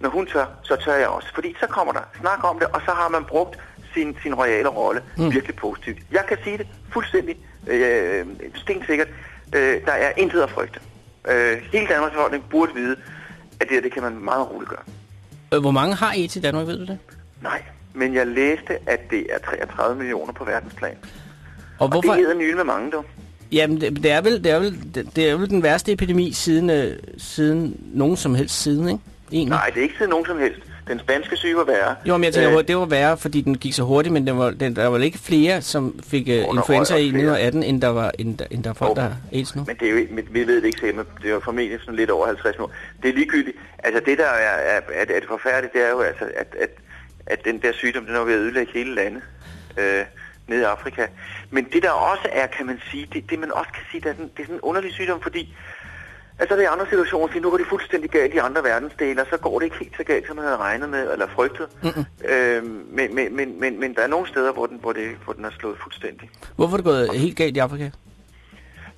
G: når hun tør, så tør jeg også. Fordi så kommer der snak om det, og så har man brugt sin, sin royale rolle mm. virkelig positivt. Jeg kan sige det fuldstændig øh, stensikkert. Øh, der er intet at frygte. Øh, hele Danmarks befolkning burde vide, at det, her, det kan man meget roligt gøre.
C: Øh, Hvor mange har AIDS i Danmark, ved du det?
G: Nej, men jeg læste, at det er 33 millioner på verdensplan.
C: Og
G: Og
C: hvorfor?
G: det hedder nylig med mange, dog.
C: Jamen, det, det, er vel, det, er vel, det, det er vel den værste epidemi siden, øh, siden nogen som helst siden, ikke? Egentlig.
G: Nej, det er ikke siden nogen som helst. Den spanske syge var værre.
C: Jo, men jeg tænker
G: Øh,
C: det var værre, fordi den gik så hurtigt, men den var, den, der var vel ikke flere, som fik
G: der
C: influenza i
G: også flere.
C: 1918, end der, var, end, der, end der er folk,
G: Jo,
C: der AIDS nu.
G: Men det er jo, vi ved det ikke selv, men det er jo formentlig sådan lidt over 50 nu. Det er ligegyldigt. Altså det, der er, er, er, er det forfærdeligt, det er jo altså, at, at, at den der sygdom, den er ved at ødelægge hele landet øh, nede i Afrika. Men det der også er, kan man sige, det, det man også kan sige, det er, sådan, det er sådan en underlig sygdom, fordi Altså det er andre situationer, fordi nu går det fuldstændig galt i andre verdensdele, og så går det ikke helt så galt, som man havde regnet med, eller frygtet. Mm-hmm. Øh, men, men, men, men, men der er nogle steder, hvor den, hvor, det, hvor den er slået fuldstændig.
C: Hvorfor er det gået helt galt i Afrika?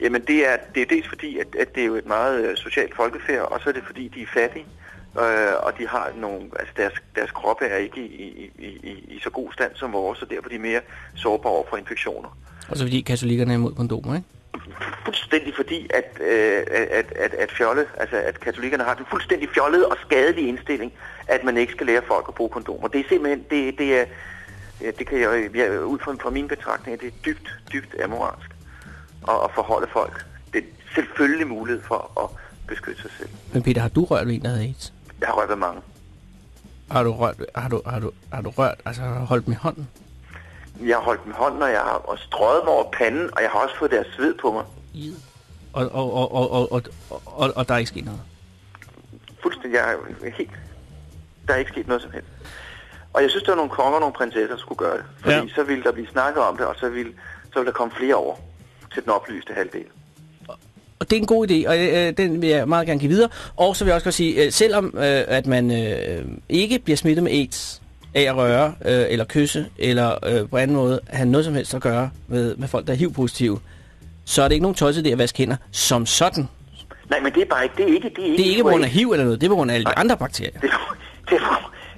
G: Jamen det er, det er dels fordi, at, at det er jo et meget øh, socialt folkefærd, og så er det fordi, de er fattige, øh, og de har nogle, altså deres, deres kroppe er ikke i, i, i, i, så god stand som vores, og derfor er de mere sårbare over for infektioner.
C: Og så fordi katolikkerne er imod kondomer, ikke?
G: Fuldstændig fordi, at, øh, at, at, at fjolle, altså at katolikkerne har den fuldstændig fjollede og skadelige indstilling, at man ikke skal lære folk at bruge kondomer. Det er simpelthen, det, det er, det kan jeg, jeg ud fra, fra mine betragtninger, det er dybt, dybt amoralsk at, at forholde folk. Det er selvfølgelig mulighed for at beskytte sig selv.
C: Men Peter, har du rørt ved en, der havde AIDS?
G: Jeg har rørt ved mange.
C: Har du rørt, har du, har du, har du rørt, altså har du holdt med hånden?
G: Jeg har holdt i hånden, og jeg har og strøget mig over panden, og jeg har også fået deres sved på mig.
C: Og, og, og, og, og, og, og, og der er ikke sket noget?
G: Fuldstændig, jeg er helt... Der er ikke sket noget som helst. Og jeg synes, der var nogle konger og nogle prinsesser, der skulle gøre det. Fordi
C: Ja.
G: ja. så ville der blive snakket om det, og så ville så vil der komme flere over til den oplyste halvdel.
C: Og det er en god idé, og øh, den vil jeg meget gerne give videre. Og så vil jeg også godt sige, øh, selvom øh, at man øh, ikke bliver smittet med AIDS af at røre, øh, eller kysse, eller øh, på anden måde have noget som helst at gøre med, med folk, der er HIV-positive, så er det ikke nogen tosset det at vaske hænder som sådan.
G: Nej, men det er bare ikke, det er ikke, det er ikke,
C: Det er ikke på grund af
G: HIV.
C: Eller noget, det er på grund af alle de andre bakterier.
G: Det det,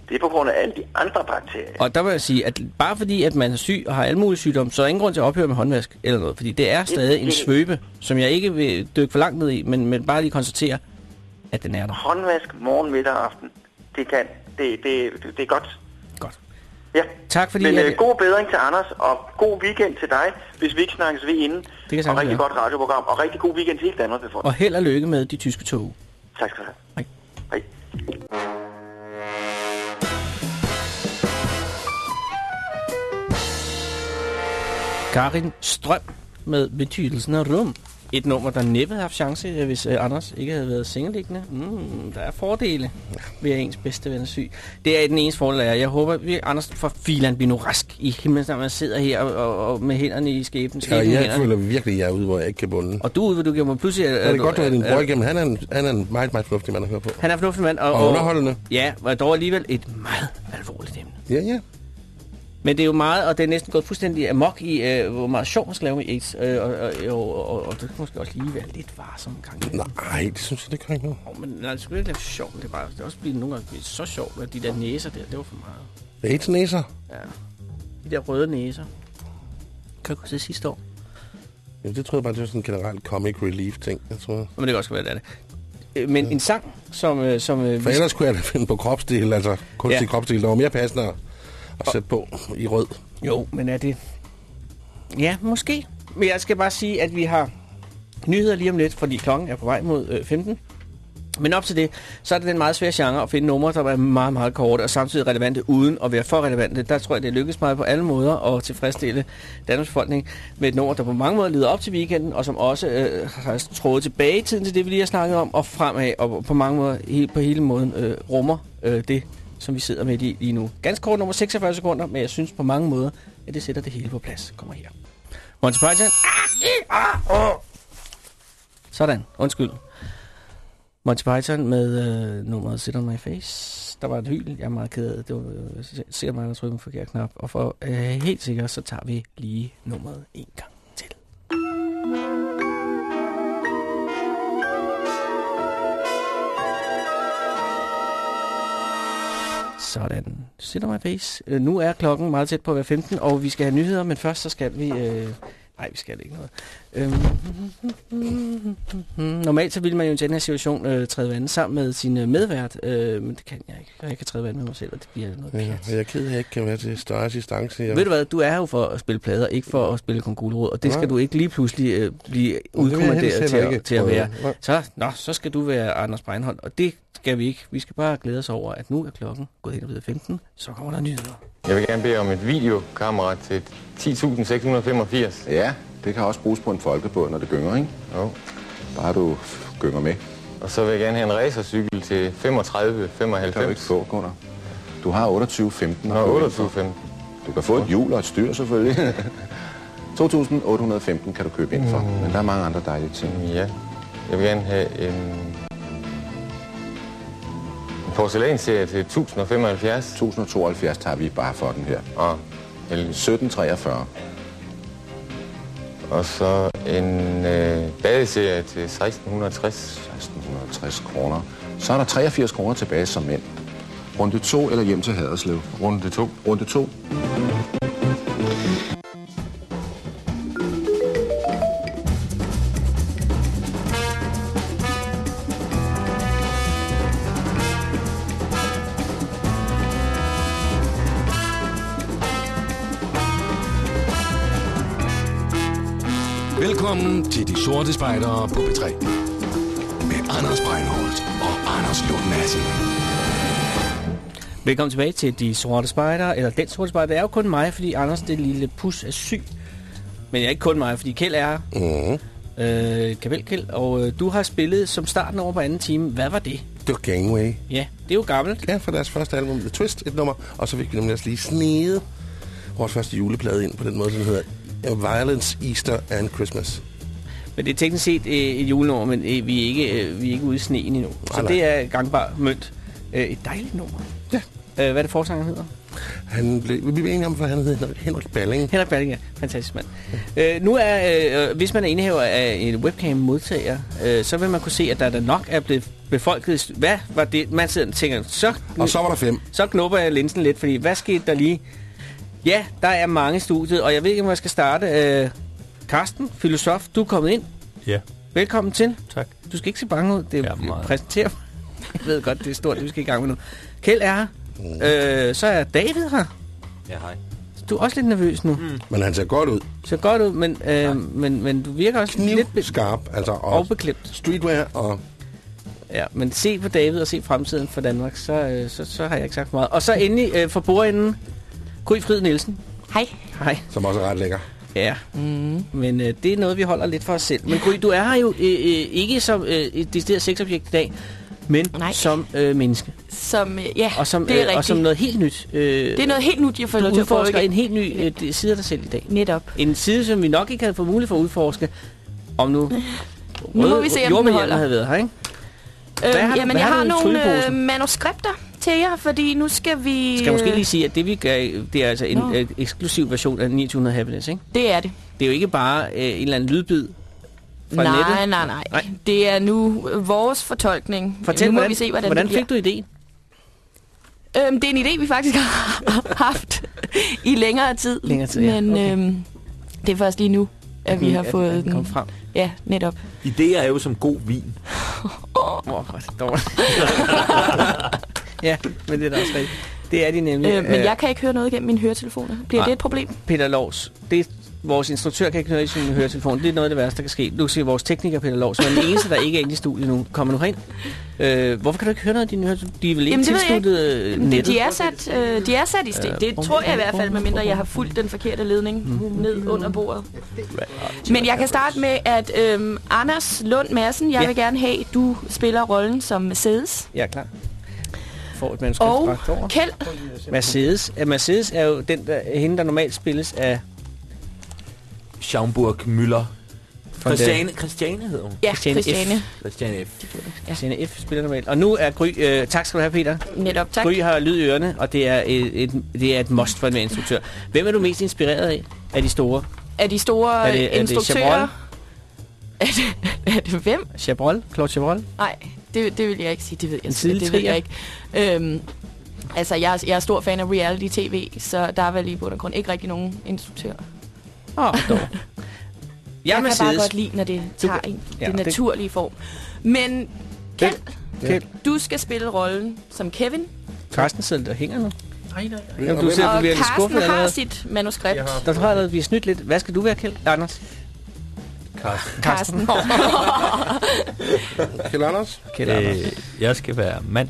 G: det er på grund af alle de andre bakterier.
C: Og der vil jeg sige, at bare fordi at man er syg og har alle mulige sygdomme, så er der ingen grund til at ophøre med håndvask eller noget. Fordi det er stadig en
G: det-
C: svøbe, som jeg ikke vil dykke for langt ned i, men, men bare lige konstatere, at den er der.
G: Håndvask morgen, middag og aften. Det kan, det, det, det, det er godt.
C: Godt.
G: Ja.
C: Tak fordi
G: Men
C: jeg-
G: øh, god bedring til Anders, og god weekend til dig, hvis vi ikke snakkes ved inden.
C: kan
G: og rigtig
C: være.
G: godt radioprogram, og rigtig god weekend til hele Danmark.
C: Og held og lykke med de tyske tog.
G: Tak skal du have.
C: Hej.
G: Hej.
C: Karin Strøm med betydelsen af rum. Et nummer, der næppe havde haft chance, øh, hvis øh, Anders ikke havde været sengeliggende. Mm, der er fordele ved at ens bedste ven er syg. Det er den eneste fordel, er. Jeg håber, at Anders for filan bliver nu rask i himlen, når man sidder her og, og, og med hænderne i skæben.
D: Ja, jeg
C: hænderne.
D: føler virkelig, at jeg er ude, hvor jeg ikke kan bunde.
C: Og du er ude, hvor du giver mig pludselig...
D: Det er godt, at din bror igennem. Han er en, han er en meget, meget fornuftig mand at høre på.
C: Han er en fornuftig mand. Og,
D: Og underholdende.
C: Ja, og dog alligevel et meget alvorligt emne.
D: Ja, ja.
C: Men det er jo meget, og det er næsten gået fuldstændig amok i, øh, hvor meget sjov man skal lave med AIDS. Øh, og, og, og, og, og, det kan måske også lige være lidt varsom gang.
D: Nej, det synes jeg, det gør ikke noget.
C: Oh, men nej, det skulle ikke lave sjov, det er bare, det er også blive nogle gange blive så sjovt, at de der næser der, det var for meget.
D: AIDS-næser.
C: Ja. De der røde næser. Kan du det sidste år?
D: Ja, det tror jeg bare, det var sådan en generelt comic relief ting. Jeg tror.
C: Men det kan også være, det er det. Øh, Men en sang, som... øh, som øh,
D: For ellers kunne jeg da finde på kropsdel, altså kunstig
C: Ja.
D: ja. kropsdel, der var mere passende at, sætte på i rød.
C: Jo, men er det... Ja, måske. Men jeg skal bare sige, at vi har nyheder lige om lidt, fordi klokken er på vej mod øh, 15. Men op til det, så er det den meget svære genre at finde numre, der er meget, meget korte og samtidig relevante, uden at være for relevante. Der tror jeg, det lykkes mig på alle måder at tilfredsstille Danmarks befolkning med et nummer, der på mange måder leder op til weekenden, og som også øh, har trådet tilbage i tiden til det, vi lige har snakket om, og fremad, og på mange måder he, på hele måden øh, rummer øh, det, som vi sidder med i lige nu. Ganske kort nummer 46 sekunder, men jeg synes på mange måder, at det sætter det hele på plads. Kommer her. Monty Python. Sådan, undskyld. Monty Python med øh, nummeret Sit on my face. Der var et hyl, jeg er meget ked af. det. Det var øh, sikkert mig, der trykkede på forkert knap. Og for øh, helt sikkert, så tager vi lige nummeret en gang Sådan. Sit on my face. Øh, nu er klokken meget tæt på at være 15, og vi skal have nyheder, men først så skal vi... Øh, nej, vi skal ikke noget. Øhm, Normalt så ville man jo i den her situation øh, træde vand sammen med sin øh, medvært, øh, men det kan jeg ikke. Jeg kan træde vand med mig selv, og det bliver noget
D: Ja,
C: pjat.
D: jeg er ked af, at jeg ikke kan være til større assistance. Jeg,
C: Ved du hvad, du er jo for at spille plader, ikke for at spille kongulerod, og det skal
D: Nej.
C: du ikke lige pludselig øh, blive udkommanderet til, at- til at være.
D: Nej.
C: Så, nå, så skal du være Anders Breinholt, og det skal vi ikke. Vi skal bare glæde os over, at nu er klokken gået ind og blevet 15, så kommer der nyheder.
H: Jeg vil gerne bede om et videokamera til 10.685.
I: Ja, det kan også bruges på en folkebåd, når det gynger, ikke?
H: Jo.
I: Bare du gynger med.
H: Og så vil jeg gerne have en racercykel til 35
I: Det kan du ikke
H: 95.
I: få, Gunnar. Du har 28.15.
H: Nå, 28
I: Du kan få et hjul og et styr, selvfølgelig. 2.815 kan du købe ind for,
H: Mm.
I: men der er mange andre dejlige ting.
H: Ja. Jeg vil gerne have en, en porcelænsserie til 1075.
I: 1072 tager vi bare for den her.
H: Og, heldig.
I: 1743.
H: og så en øh, badeserie til 1660.
I: 1660 kroner. Så er der 83 kroner tilbage som mænd. Runde 2 eller hjem til Haderslev.
H: Runde 2.
I: Runde 2.
B: Velkommen til De Sorte Spejdere på P3. Med Anders Breinholt og Anders Lund Madsen.
C: Velkommen tilbage til De Sorte Spejder, eller Den Sorte Spejder. Det er jo kun mig, fordi Anders, det lille pus, er syg. Men jeg er ikke kun mig, fordi Kjeld er her.
D: Mm.
C: Øh, Kabel Kjeld, og øh, du har spillet som starten over på anden time. Hvad var det?
D: Det var Gangway.
C: Ja, det er jo gammelt.
D: Ja, fra deres første album, The Twist, et nummer. Og så fik vi nemlig også lige snedet vores første juleplade ind på den måde, som hedder Violence, Easter and Christmas.
C: Men det er teknisk set øh, et julenummer, men øh, vi, er ikke, øh, vi er ikke ude i sneen endnu. Så
D: Nej,
C: det er gangbar mønt. Øh, et dejligt nummer.
D: Ja.
C: Øh, hvad er det forsangeren hedder?
D: Han blev, vi blev enige om, hvad han hed. Henrik Balling.
C: Henrik Balling, ja. Fantastisk mand. Øh, nu er, øh, hvis man er indehaver af en webcam-modtager, øh, så vil man kunne se, at der, der nok er blevet befolket... Hvad var det? Man sidder og tænker, så,
D: Og så var der fem.
C: så knupper jeg linsen lidt, fordi hvad skete der lige? Ja, der er mange studiet, og jeg ved ikke, om jeg skal starte. Øh, Karsten, filosof, du er kommet ind.
J: Ja,
C: Velkommen til.
J: tak.
C: Du skal ikke se bange ud. Det er
J: meget.
C: præsentere. Jeg ved godt, det er stort, det vi skal i gang med nu. Kjeld er her.
D: Mm.
C: Øh, så er David her.
J: Ja, hej.
C: Du er også lidt nervøs nu. Mm.
D: Men han ser godt ud.
C: Ser godt ud, men, øh, men, men du virker også
D: Kniv
C: lidt
D: skarp. Altså, og
C: overbeklemt.
D: streetwear og...
C: Ja, men se på David og se fremtiden for Danmark, så, øh, så, så har jeg ikke sagt meget. Og så endelig øh, for bordenden, Gry Frid Nielsen.
F: Hej.
C: Hej.
D: Som også er ret lækker.
C: Ja, mm. men øh, det er noget, vi holder lidt for os selv. Men Gry, du er her jo øh, øh, ikke som øh, et decideret sexobjekt i dag, men
K: Nej.
C: som øh, menneske.
K: Som, øh, ja,
C: Og som,
K: det er
C: øh, og
K: rigtigt.
C: som noget helt nyt. Øh,
K: det er noget helt nyt, jeg får lov til at igen.
C: en helt ny øh, side af dig selv i dag.
K: Netop.
C: En side, som vi nok ikke havde fået mulighed for at udforske, om nu...
K: Nu må vi se, om den holder.
C: havde været her, ikke? Hvad
K: Øhm,
C: har
K: jamen,
C: hvad
K: jeg
C: har
K: har nogle øh, manuskripter til jer, fordi nu skal vi...
C: Skal jeg måske
K: øh,
C: lige sige, at det vi gør, det er altså en
K: Nå.
C: øh, eksklusiv version af 2900 Happiness, ikke?
K: Det er det.
C: Det er jo ikke bare øh, en eller anden lydbid fra
K: nej,
C: nettet.
K: nej, nej,
C: Nej.
K: Det er nu øh, vores fortolkning.
C: Fortæl,
K: nu må
C: hvordan,
K: vi se, hvordan,
C: hvordan
K: det
C: fik du idéen?
K: bliver. Øhm, det er en idé, vi faktisk har haft i længere tid.
C: Længere tid, ja.
K: Men
C: Okay.
K: øhm, det er først lige nu, at vi har
C: At-
K: fået
C: at den kom
K: den.
C: frem.
K: Ja, netop.
J: Idéer er jo som god vin.
C: Åh, oh, hvor er det dårligt. ja, men det er da også rigtigt. Det er de nemlig.
K: Øh, men jeg kan ikke høre noget igennem mine høretelefoner. Bliver
C: Nej.
K: det et problem?
C: Peter Lovs, det vores instruktør kan ikke høre i sin høretelefon. Det er noget af det værste, der kan ske. Du siger, vores tekniker Peter Lovs, som er den eneste, der ikke er inde i studiet nu. Kommer nu herind. Øh, hvorfor kan du ikke høre noget af dine høretelefoner? De er vel ikke
K: Jamen,
C: tilsluttet øh,
K: De,
C: nettet?
K: de, er sat, øh, de er sat i sten.
C: Øh,
K: Det tror jeg i hvert fald, medmindre jeg har fulgt den forkerte ledning
C: Mhm.
K: ned under bordet. Men jeg kan starte med, at øhm, Anders Lund Madsen, jeg
C: Ja.
K: vil gerne have, du spiller rollen som Mercedes.
C: Ja, klar. Får et manuskript
K: Og
C: bragt over.
K: Kjeld,
C: Mercedes. Ja, Mercedes er jo den, der, hende, der normalt spilles af...
J: Schaumburg Müller. Christiane, Christiane hedder hun.
K: ja,
C: Christiane F.
K: Christiane.
J: Christiane F.
C: Christiane F. spiller normalt. Og nu er Gry... Øh, tak skal du have, Peter.
K: Netop, tak.
C: Gry har lyd i ørerne, og det er et, et, det er et must for en instruktør. Hvem er du mest inspireret af? Af de store?
K: Er de store
C: Er det- er det
K: instruktører...
C: Chabrol?
K: Er det, er det hvem?
C: Chabrol? Claude Chabrol?
K: Nej, det, det vil jeg ikke sige. Det ved jeg,
C: En
K: slet- det ved jeg ikke. Øhm, altså, jeg, er- jeg er stor fan af reality-tv, så der er vel i bund og grund ikke rigtig nogen instruktører.
C: Åh, oh, dog.
K: Jeg,
C: Jeg,
K: jeg kan
C: Mercedes.
K: bare godt lide, når det tager en
C: Ja,
K: det
C: det-
K: naturlige form. Men Kjeld,
C: Kjeld.
K: du skal spille rollen som Kevin,
C: Carsten sidder der hænger nu.
K: Nej, nej.
C: Jamen, du ser, du
K: og
C: bliver lidt
K: Carsten
C: skuffet
K: har
C: allerede.
K: sit manuskript.
C: Der tror jeg, at vi er snydt lidt. Hvad skal du være, Kjeld? Anders?
J: Carsten.
K: Carsten.
D: Kjell Anders?
C: Kjeld Anders.
J: Øh, jeg skal være mand.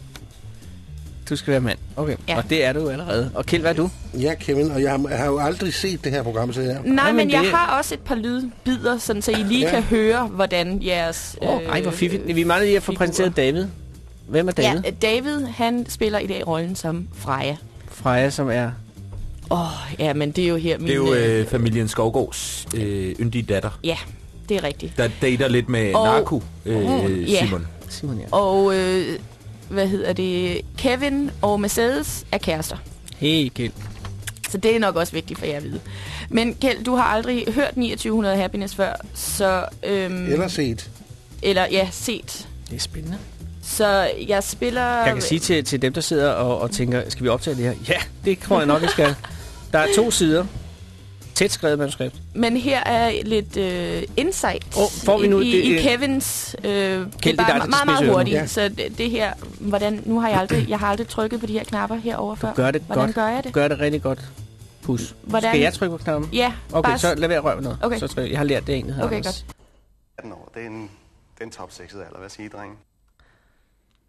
C: Du skal være mand. Okay,
K: Ja.
C: og det er du jo allerede. Og Kjeld, hvad er du?
D: Ja, Kevin, og jeg har, jeg har jo aldrig set det her program, så jeg...
K: Nej,
C: men
K: men jeg
C: det-
K: har også et par lydbider, sådan, så I lige
D: Ja.
K: kan høre, hvordan jeres...
C: Åh, oh, ej, hvor fiffigt. Vi mangler lige at få
K: figurer.
C: præsenteret David. Hvem er David?
K: Ja, David, han spiller i dag rollen som Freja.
C: Freja, som er...
K: Åh, oh, ja, men det er jo her min...
J: Det er jo
K: øh,
J: øh, familien Skovgårds øh, yndige datter,
K: Ja, det er rigtigt.
J: der dater lidt med
K: Og-
J: narko, øh,
K: Uh, ja.
J: Simon.
C: Simon, ja.
K: Og, øh, hvad hedder det? Kevin og Mercedes er kærester.
C: Hey, Kjeld.
K: Så det er nok også vigtigt for jer at vide. Men Kjeld, du har aldrig hørt 2900 Happiness før, så... Øhm,
D: Eller set.
K: Eller, ja, set.
C: Det er spændende.
K: Så jeg spiller...
C: Jeg kan sige til, til dem, der sidder og, og tænker, skal vi optage det her? Ja, det tror jeg nok, jeg skal. Der er to sider. Tæt skrevet manuskript.
K: Men her er lidt øh, insight
C: Åh, får vi nu
K: i,
C: det-
K: i
C: det-
K: Kevins... Øh, det
C: det
K: er bare meget, meget, meget hurtigt. Ja. Så det, det her... Hvordan, nu har jeg aldrig, jeg har aldrig trykket på de her knapper herovre før.
C: Gør det
K: hvordan
C: godt.
K: gør jeg det?
C: Gør det rigtig godt. Pus.
K: Hvordan?
C: Skal jeg trykke på knappen?
K: Ja,
C: Okay,
K: bare...
C: så lad være at røre noget.
K: Okay.
C: Så tryk. Jeg har lært det der hedder
K: Okay,
C: Anders.
K: godt.
L: 18 år. Det er en, det er en top-sexet alder, hvad siger I, drenge?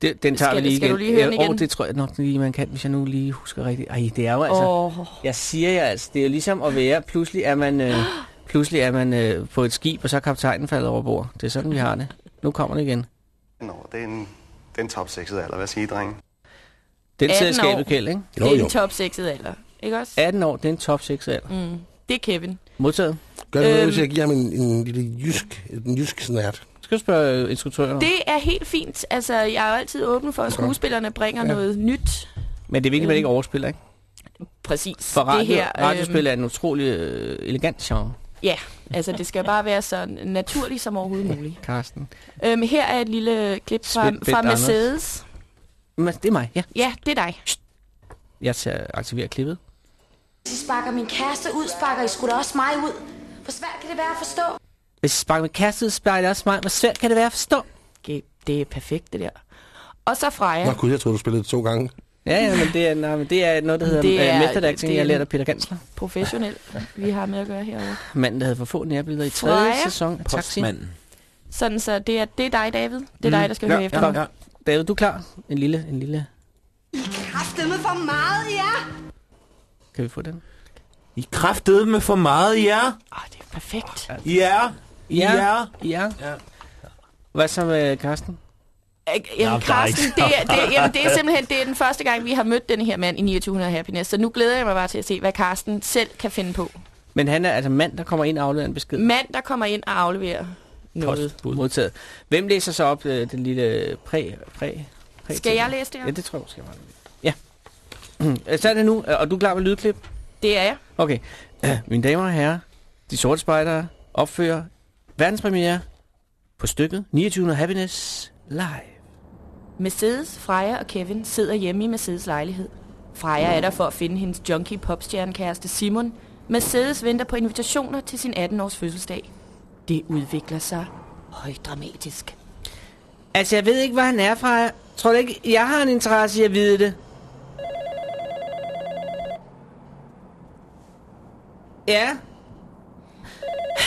C: Det, den tager
K: Skal-
C: vi lige
K: skal
C: igen.
K: du lige høre den
C: åh,
K: igen?
C: det tror jeg nok lige, man kan, hvis jeg nu lige husker rigtigt. Ej, det er jo altså...
K: Åh,
C: Jeg siger jer altså, det er jo ligesom at være, pludselig er man, øh, pludselig er man øh, på et skib, og så er kaptajnen faldet over bord. Det er sådan, vi har det. Nu kommer det igen.
L: 18 år. Det er en, det er en top-sexet alder, hvad siger I, drenge?
C: Den sidder i
K: 18 år.
C: skabet, ikke?
K: det er en top 6 alder. Ikke også?
C: 18 år, det er en top 6 alder.
K: Mm. Det er Kevin.
C: Modtaget.
D: Gør det noget,
K: Øhm.
D: hvis jeg giver ham en, en lille jysk, en jysk snært?
C: Skal du spørge øh, instruktøren?
K: Det er helt fint. Altså, jeg er altid åben for, at skuespillerne bringer
C: Ja.
K: noget nyt.
C: Men det er vigtigt, at man
K: Øhm.
C: ikke overspiller, ikke?
K: Præcis.
C: For radio,
K: det her,
C: radiospil
K: øhm,
C: er en utrolig øh, elegant genre,
K: Ja, altså det skal bare være så naturligt som overhovedet muligt.
C: Karsten.
K: Øhm, her er et lille klip fra,
C: Spænd-
K: fra
C: Anders.
K: Mercedes.
C: Men det er mig, ja.
K: Ja, det er dig.
C: Jeg skal aktivere klippet.
M: Hvis I sparker min kæreste ud, sparker I sgu da også mig ud. Hvor svært kan det være at forstå?
C: Hvis jeg sparker med kastet, spørger jeg også mig, hvor svært kan det være at forstå?
K: Det er perfekt, det der. Og så Freja.
D: Nå gud, jeg troede, du spillede det to gange.
C: Ja, ja, men det er, nej, men det er noget, der hedder
K: Det
C: det
K: er-
C: er, method acting,
K: det er
C: jeg lærte af Peter Gansler.
K: Professionel, vi har med at gøre herovre.
C: Manden, der havde for få nærbilleder i tredje
K: Freja.
C: sæson. Signe.
K: Sådan så, det er, det er dig, David. Det er
C: Mm.
K: dig, der skal
C: ja,
K: høre efter
C: ja, ja. David, du er klar? En lille, en lille...
N: Kraftedeme for meget, ja!
C: Kan vi få den?
J: I kraftede med for meget, ja.
K: Perfekt.
J: Ja.
C: Ja.
J: Ja.
C: Ja. Hvad så med Karsten?
K: Jamen,
J: Nå,
K: Karsten, det er, det, er- jamen, det er simpelthen det er den første gang, vi har mødt den her mand i 2900 Happiness. Så nu glæder jeg mig bare til at se, hvad Karsten selv kan finde på.
C: Men han er altså mand, der kommer ind og afleverer en besked.
K: Mand, der kommer ind og afleverer noget.
C: Post modtaget. Hvem læser så op øh, den lille præ... præ, præ
K: Skal jeg læse det op?
C: Ja, det tror jeg, skal jeg bare. Ja. så er det nu, øh, og du er klar med lydklip?
K: Det er jeg.
C: Okay. Mine damer og herrer, de sorte spejdere opfører verdenspremiere på stykket 29. Happiness Live.
K: Mercedes, Freja og Kevin sidder hjemme i Mercedes lejlighed. Freja er der for at finde hendes junkie popstjernekæreste Simon. Mercedes venter på invitationer til sin 18-års fødselsdag. Det udvikler sig højdramatisk.
C: Altså, jeg ved ikke, hvor han er fra. Jeg tror du ikke, jeg har en interesse i at vide det. Ja.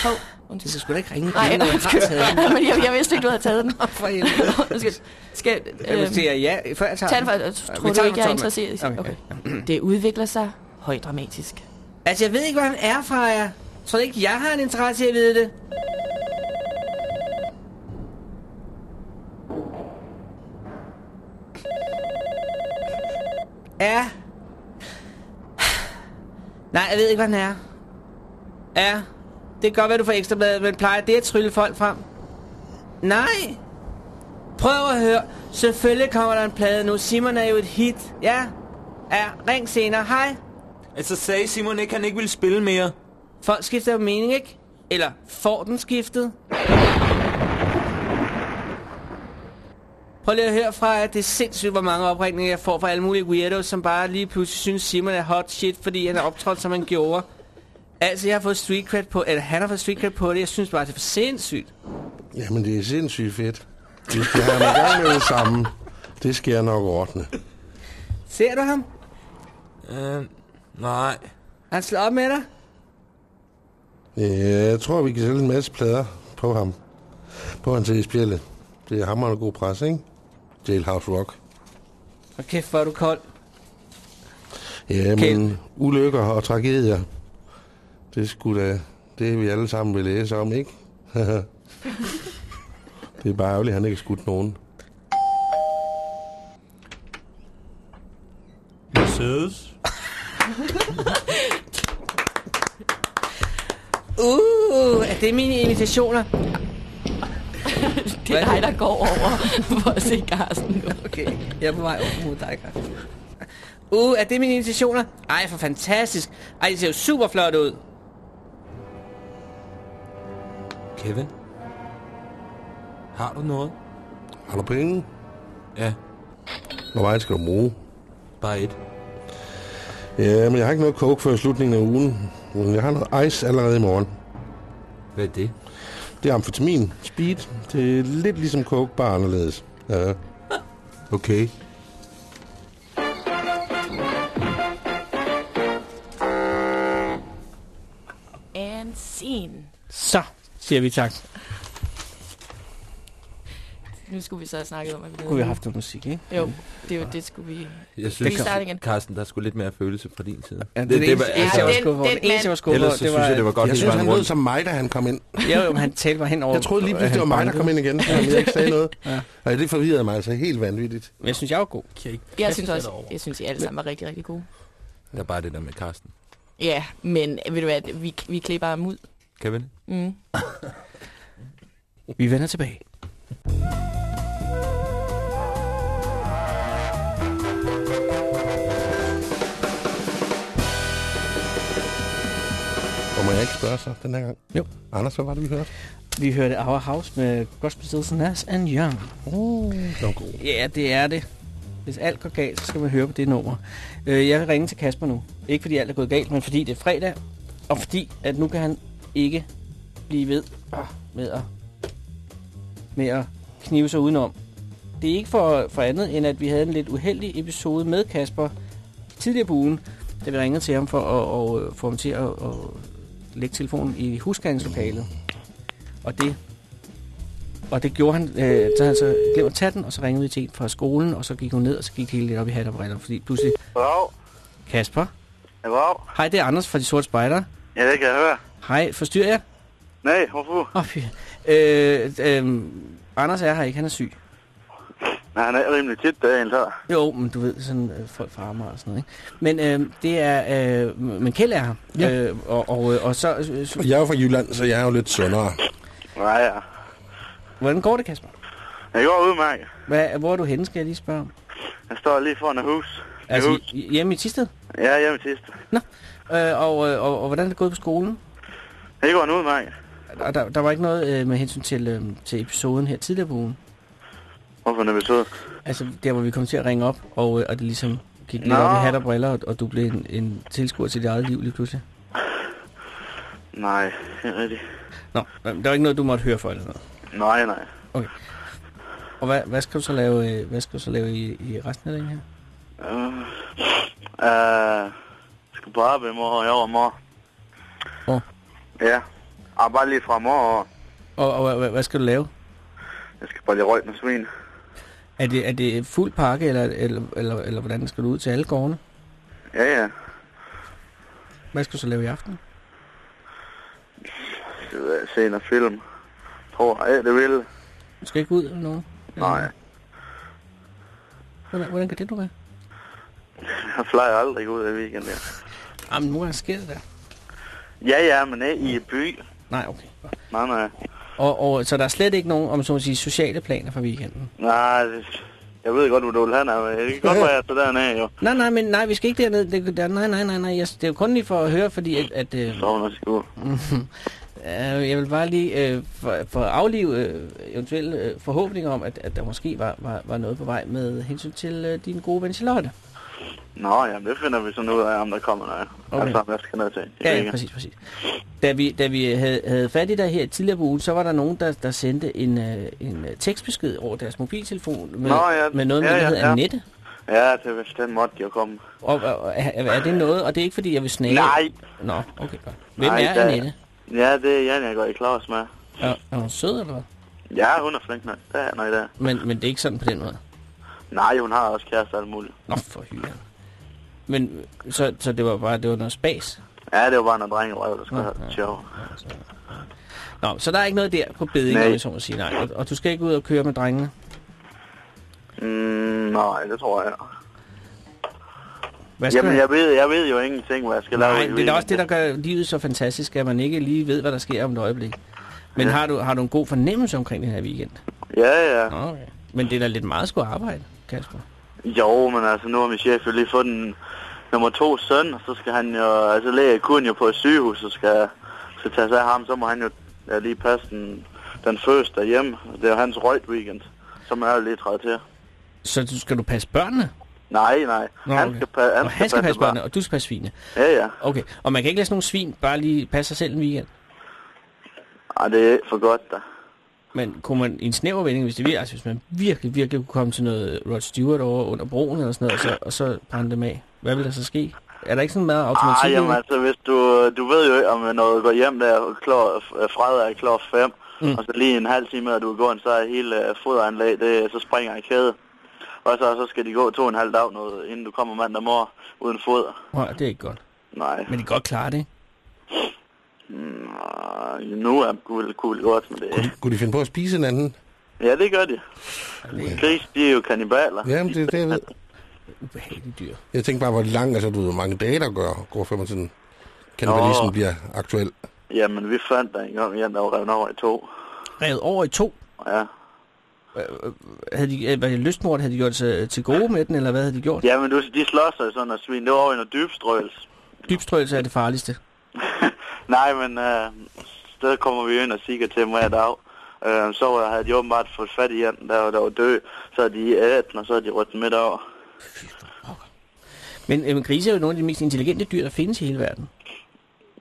K: Hov,
C: undskyld. Du skulle da ikke ringe
K: Nej,
C: igen, når jeg har
K: undskyld.
C: taget den.
K: Men jeg, jeg vidste ikke, du havde taget den.
C: For helvede.
K: Undskyld. Skal,
C: Jeg vil sige ja, før jeg tager
K: Tag den
C: den.
K: for, tror du ikke,
C: den
K: jeg er interesseret okay.
C: Okay.
K: Det udvikler sig højdramatisk.
C: Altså, jeg ved ikke, hvor han er fra jer. Tror ikke, jeg har en interesse i at vide det? Ja. Nej, jeg ved ikke, hvor han er. Ja. Det kan godt være, du får ekstra blad, men plejer det at trylle folk frem? Nej. Prøv at høre. Selvfølgelig kommer der en plade nu. Simon er jo et hit. Ja. Ja, ring senere. Hej.
J: Altså sagde Simon ikke, han ikke ville spille mere.
C: Folk skifter jo mening, ikke? Eller får den skiftet? Prøv lige at høre fra, at det er sindssygt, hvor mange opringninger jeg får fra alle mulige weirdos, som bare lige pludselig synes, Simon er hot shit, fordi han er optrådt, som han gjorde. Altså, jeg har fået street cred på, eller han har fået street cred på det. Jeg synes bare, det er for sindssygt.
D: Jamen, det er sindssygt fedt. Vi skal have ham i gang med det samme. Det skal jeg nok ordne.
C: Ser du ham?
J: Øh, nej.
C: Han slår op med dig?
D: Ja, jeg tror, vi kan sælge en masse plader på ham. På hans spjælde. Det er hammerende god pres, ikke? Jailhouse Rock.
C: Og kæft, hvor er du kold.
D: Ja, men ulykker og tragedier. Det skulle da... Det vi alle sammen vil læse om, ikke? det er bare ærgerligt, at han ikke har skudt nogen.
J: Mercedes.
C: Uh, er det mine invitationer?
K: Det er dig, der går over for at se Carsten nu.
C: Okay, jeg er på vej over mod dig, Carsten. Uh, er det mine invitationer? Ej, for fantastisk. Ej, det ser jo super flot ud.
J: Kevin? Har du noget?
D: Har du penge?
J: Ja.
D: Hvor meget skal du bruge?
J: Bare et.
D: Ja, men jeg har ikke noget coke før slutningen af ugen. Men jeg har noget ice allerede i morgen.
J: Hvad er det?
D: Det er amfetamin. Speed. Det er lidt ligesom coke, bare anderledes. Ja.
J: Okay.
K: And scene.
C: Så siger vi tak.
K: Nu skulle vi så have snakket om, at vi
C: Kunne vi have haft noget musik, ikke?
K: Jo, det er jo det, skulle vi...
J: Jeg synes,
K: starte igen?
J: Carsten, der skulle lidt mere følelse fra din side.
C: Ja, det er det
J: altså-
C: jeg var skuffet over. Det eneste, jeg var skuffet
J: Ellers så
C: det
J: synes
C: var-
J: jeg, det var godt,
D: Jeg synes, han lød som mig, da han kom ind.
C: Jo, jo, men han talte mig hen over.
D: Jeg troede lige pludselig, det var mig, der kom ind igen, så jeg ikke sagde noget.
C: Ja.
D: Og det forvirrede mig altså helt vanvittigt.
C: Men jeg synes, jeg var god.
K: Jeg synes også, jeg synes, I alle sammen var rigtig, rigtig gode.
J: Det er bare det der med Carsten.
K: Ja, men ved du hvad, vi, vi klipper ham ud.
J: Kan vi?
K: Mm.
C: Vi vender tilbage.
D: Og må jeg ikke spørge så den her gang?
C: Jo.
D: Anders, hvad var det, vi hørte?
C: Vi hørte Our House med Gospel Nas and Young.
D: Uh, det var god.
C: Ja, det er det. Hvis alt går galt, så skal man høre på det nummer. Øh, jeg vil ringe til Kasper nu. Ikke fordi alt er gået galt, men fordi det er fredag. Og fordi, at nu kan han ikke blive ved med at, med at knive sig udenom. Det er ikke for, for andet, end at vi havde en lidt uheldig episode med Kasper tidligere på ugen, da vi ringede til ham for at, øh, få ham til at, at lægge telefonen i husgangslokalet. Og det og det gjorde han, øh, så han så glemte at tage den, og så ringede vi til en fra skolen, og så gik hun ned, og så gik det hele lidt op i hat og briller, fordi pludselig...
O: Wow.
C: Kasper?
O: Wow.
C: Hej, det er Anders fra De Sorte Spejder.
O: Ja, det kan jeg høre.
C: Hej, forstyrrer jeg?
O: Nej, hvorfor?
C: Åh, oh, fy. Øh, øh, Anders er her ikke, han er syg.
O: Nej, han er rimelig tit der, en så.
C: Jo, men du ved, sådan øh, folk fra Amager og sådan noget, ikke? Men øh, det er... Øh, men Kjeld er her.
D: Ja.
C: Øh, og, og, øh, og så... Øh, så
D: Jeg er jo fra Jylland, så jeg er jo lidt sundere.
O: Nej, ja.
C: hvordan går det, Kasper?
O: Jeg går udmærket.
C: Hvad, hvor er du henne, skal jeg lige spørge om?
O: Jeg står lige foran et hus. Et
C: Altså,
O: hus.
C: i- hjemme i Tisted?
O: Ja, hjemme i sidste.
C: Øh, og, øh, og, og hvordan er det gået på skolen?
O: Det går en udmærket.
C: Og der, der var ikke noget øh, med hensyn til, øh, til episoden her tidligere på ugen.
O: Hvorfor en episode?
C: Altså, der hvor vi kom til at ringe op, og, øh, og det ligesom gik lidt
O: Nå.
C: op i hat og briller, og, og du blev en, en tilskuer til dit eget liv lige pludselig.
O: Nej, det er rigtigt.
C: Nå, øh, der var ikke noget, du måtte høre for eller noget.
O: Nej, nej.
C: Okay. Og hvad, hvad skal du så lave, øh, hvad skal du så lave i, i resten af den her?
O: Uh, uh, skal på arbejde i morgen, jeg over morgen. Ja. Ah, bare lige fra morgen.
C: Og, og hvad, skal du lave?
O: Jeg skal bare lige røge med svin.
C: Er det, er det fuld pakke, eller, eller, eller, eller hvordan skal du ud til alle gårdene?
O: Ja, ja.
C: Hvad skal du så lave i aften?
O: Jeg ved, se noget film. Tror jeg, det vil.
C: Du skal ikke ud eller noget?
O: Nej.
C: Hvordan, hvordan kan det nu være?
O: Jeg flyver aldrig ud i weekenden.
C: Jamen, nu er sker det der.
O: Ja, ja, men ikke i by.
C: Nej, okay.
O: Nej, nej.
C: Og, og, så der er slet ikke nogen, om så må sige, sociale planer for weekenden?
O: Nej, jeg ved godt, hvor du vil have men det kan godt være, at jeg tager derned, jo.
C: Nej, nej, men nej, vi skal ikke derned. Det, der, nej, nej, nej, nej. Jeg, det er jo kun lige for at høre, fordi at... at øh,
O: Sovner sgu.
C: jeg vil bare lige øh, for, for at aflive øh, eventuelle øh, forhåbninger om, at, at der måske var, var, var noget på vej med hensyn til øh, din gode ven Charlotte.
O: Nå, jamen, det finder vi sådan ud af, om der kommer noget.
C: Okay.
O: Altså, hvad skal til?
C: Ja, ja, præcis, præcis. Da vi, da vi havde, havde fat i dig her tidligere på ugen, så var der nogen, der, der sendte en, øh, en øh, tekstbesked over deres mobiltelefon med,
O: Nå, ja.
C: med noget,
O: Ja,
C: der
O: ja,
C: hedder
O: ja.
C: Annette.
O: Ja, det er vist den måtte jo komme.
C: Og, og er, er det noget, og det er ikke fordi, jeg vil snage?
O: Nej.
C: Nå, okay, godt. Hvem
O: Nej,
C: er
O: der-
C: Annette?
O: Ja, det er Jan, jeg går i klaus med.
C: Er, er hun sød, eller hvad?
O: Ja, hun er flink nok. Det er noget der.
C: Men, men det er ikke sådan på den måde?
O: Nej, hun har også kæreste og alt muligt.
C: Nå, for hyre. Men så, så det var bare det var noget spas?
O: Ja, det var bare noget drengerøv, der skulle have det sjov.
C: Nå, så der er ikke noget der på beding,
O: Nej.
C: om jeg så må sige nej. Og, og du skal ikke ud og køre med drengene?
O: Mm, nej, det tror jeg.
C: Hvad skal
O: Jamen,
C: man-
O: jeg ved, jeg ved jo ingenting, hvad jeg skal lave
C: Nej, det er også det, der gør livet så fantastisk, at man ikke lige ved, hvad der sker om et øjeblik. Men
O: Ja.
C: har, du, har du en god fornemmelse omkring den her weekend?
O: Ja, ja.
C: Okay. Men det er da lidt meget skulle arbejde, Kasper.
O: Jo, men altså, nu har min chef jo lige fået den nummer to søn, og så skal han jo, altså læge kun jo på et sygehus, og skal, skal tage sig af ham, så må han jo ja, lige passe den, den første derhjemme. Det er jo hans røgt weekend, som er jo lige træet til.
C: Så du, skal du passe børnene?
O: Nej, nej.
C: Nå,
O: han,
C: okay.
O: skal, pa- han,
C: og han skal passe
O: børn.
C: børnene, og du skal passe svine?
O: Ja, ja.
C: Okay, og man kan ikke lade sådan nogle svin bare lige passe sig selv en weekend?
O: Ej, det er for godt, da.
C: Men kunne man i en snæver vending, hvis, det vir- altså, hvis man virkelig, virkelig kunne komme til noget Rod Stewart over under broen eller sådan noget, og så, og så brænde dem af, hvad vil der så ske? Er der ikke sådan meget automatik?
O: Ej,
C: i
O: jamen altså, hvis du, du ved jo ikke, om noget går hjem der klar, fredag er klar 5,
C: Mm.
O: og så lige en halv time, at du går en, så er hele øh, foderanlæg, det, så springer i kæde. Og så, så skal de gå to og en halv dag, noget, inden du kommer mandag morgen uden foder.
C: Nej, det er ikke godt.
O: Nej.
C: Men de kan godt klare det.
O: Mm, nu er det cool godt, men det
D: Kunne de, kunne de finde på at spise hinanden?
O: Ja, det gør de. Gris, de er jo kannibaler.
D: Jamen, det er det, jeg ved.
C: Dyr.
D: Jeg tænkte bare, hvor lang, altså du ved, hvor mange dage der gør, går før man sådan, kannibalismen
O: Nå.
D: bliver aktuel.
O: Jamen, vi fandt der engang en, der var revet over i to.
C: Revet over i to?
O: Ja.
C: Havde de, øh, var det lystmord, havde de gjort sig til gode med den, eller hvad havde de gjort?
O: Jamen, du, de slår sig sådan og svin. Det var over i noget dybstrøelse.
C: Dybstrøelse er det farligste.
O: Nej, men øh, stedet kommer vi ind og siger til dem hver dag. Øh, så havde de åbenbart fået fat i en, der, var- der var død. Så havde de ædt den, og så havde de rødt den midt over.
C: Men, øh, men grise er jo nogle af de mest intelligente dyr, der findes i hele verden.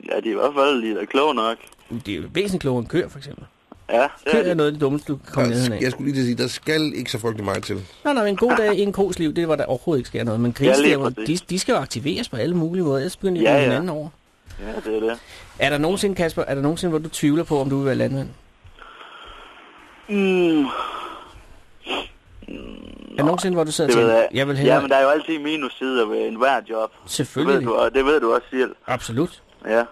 O: Ja, de er i hvert fald lige der kloge nok.
C: De er jo væsentligt klogere end køer, for eksempel.
O: Ja, det
C: Køer
O: er
C: er
O: de.
C: noget af det dummeste, du kan komme ned af.
D: Jeg skulle lige til at sige, der skal ikke så frygtelig meget til.
C: Nej, nej, en god dag i en kos liv, det var der overhovedet ikke sker noget. Men grise,
O: Ja,
C: de, de skal jo aktiveres på alle mulige måder, ellers begynder de
O: Ja,
C: ja,
O: ja.
C: hinanden over.
O: Ja, det er det.
C: Er der nogensinde, Kasper, er der nogensinde, hvor du tvivler på, om du vil være landmand?
O: Mm,
C: Er der nogensinde, hvor du sidder og tænker,
O: jeg.
C: jeg vil hellere...
O: Ja, men der er jo altid minussider ved enhver job.
C: Selvfølgelig.
O: Det ved, du, og det ved du også selv.
C: Absolut.
O: Ja.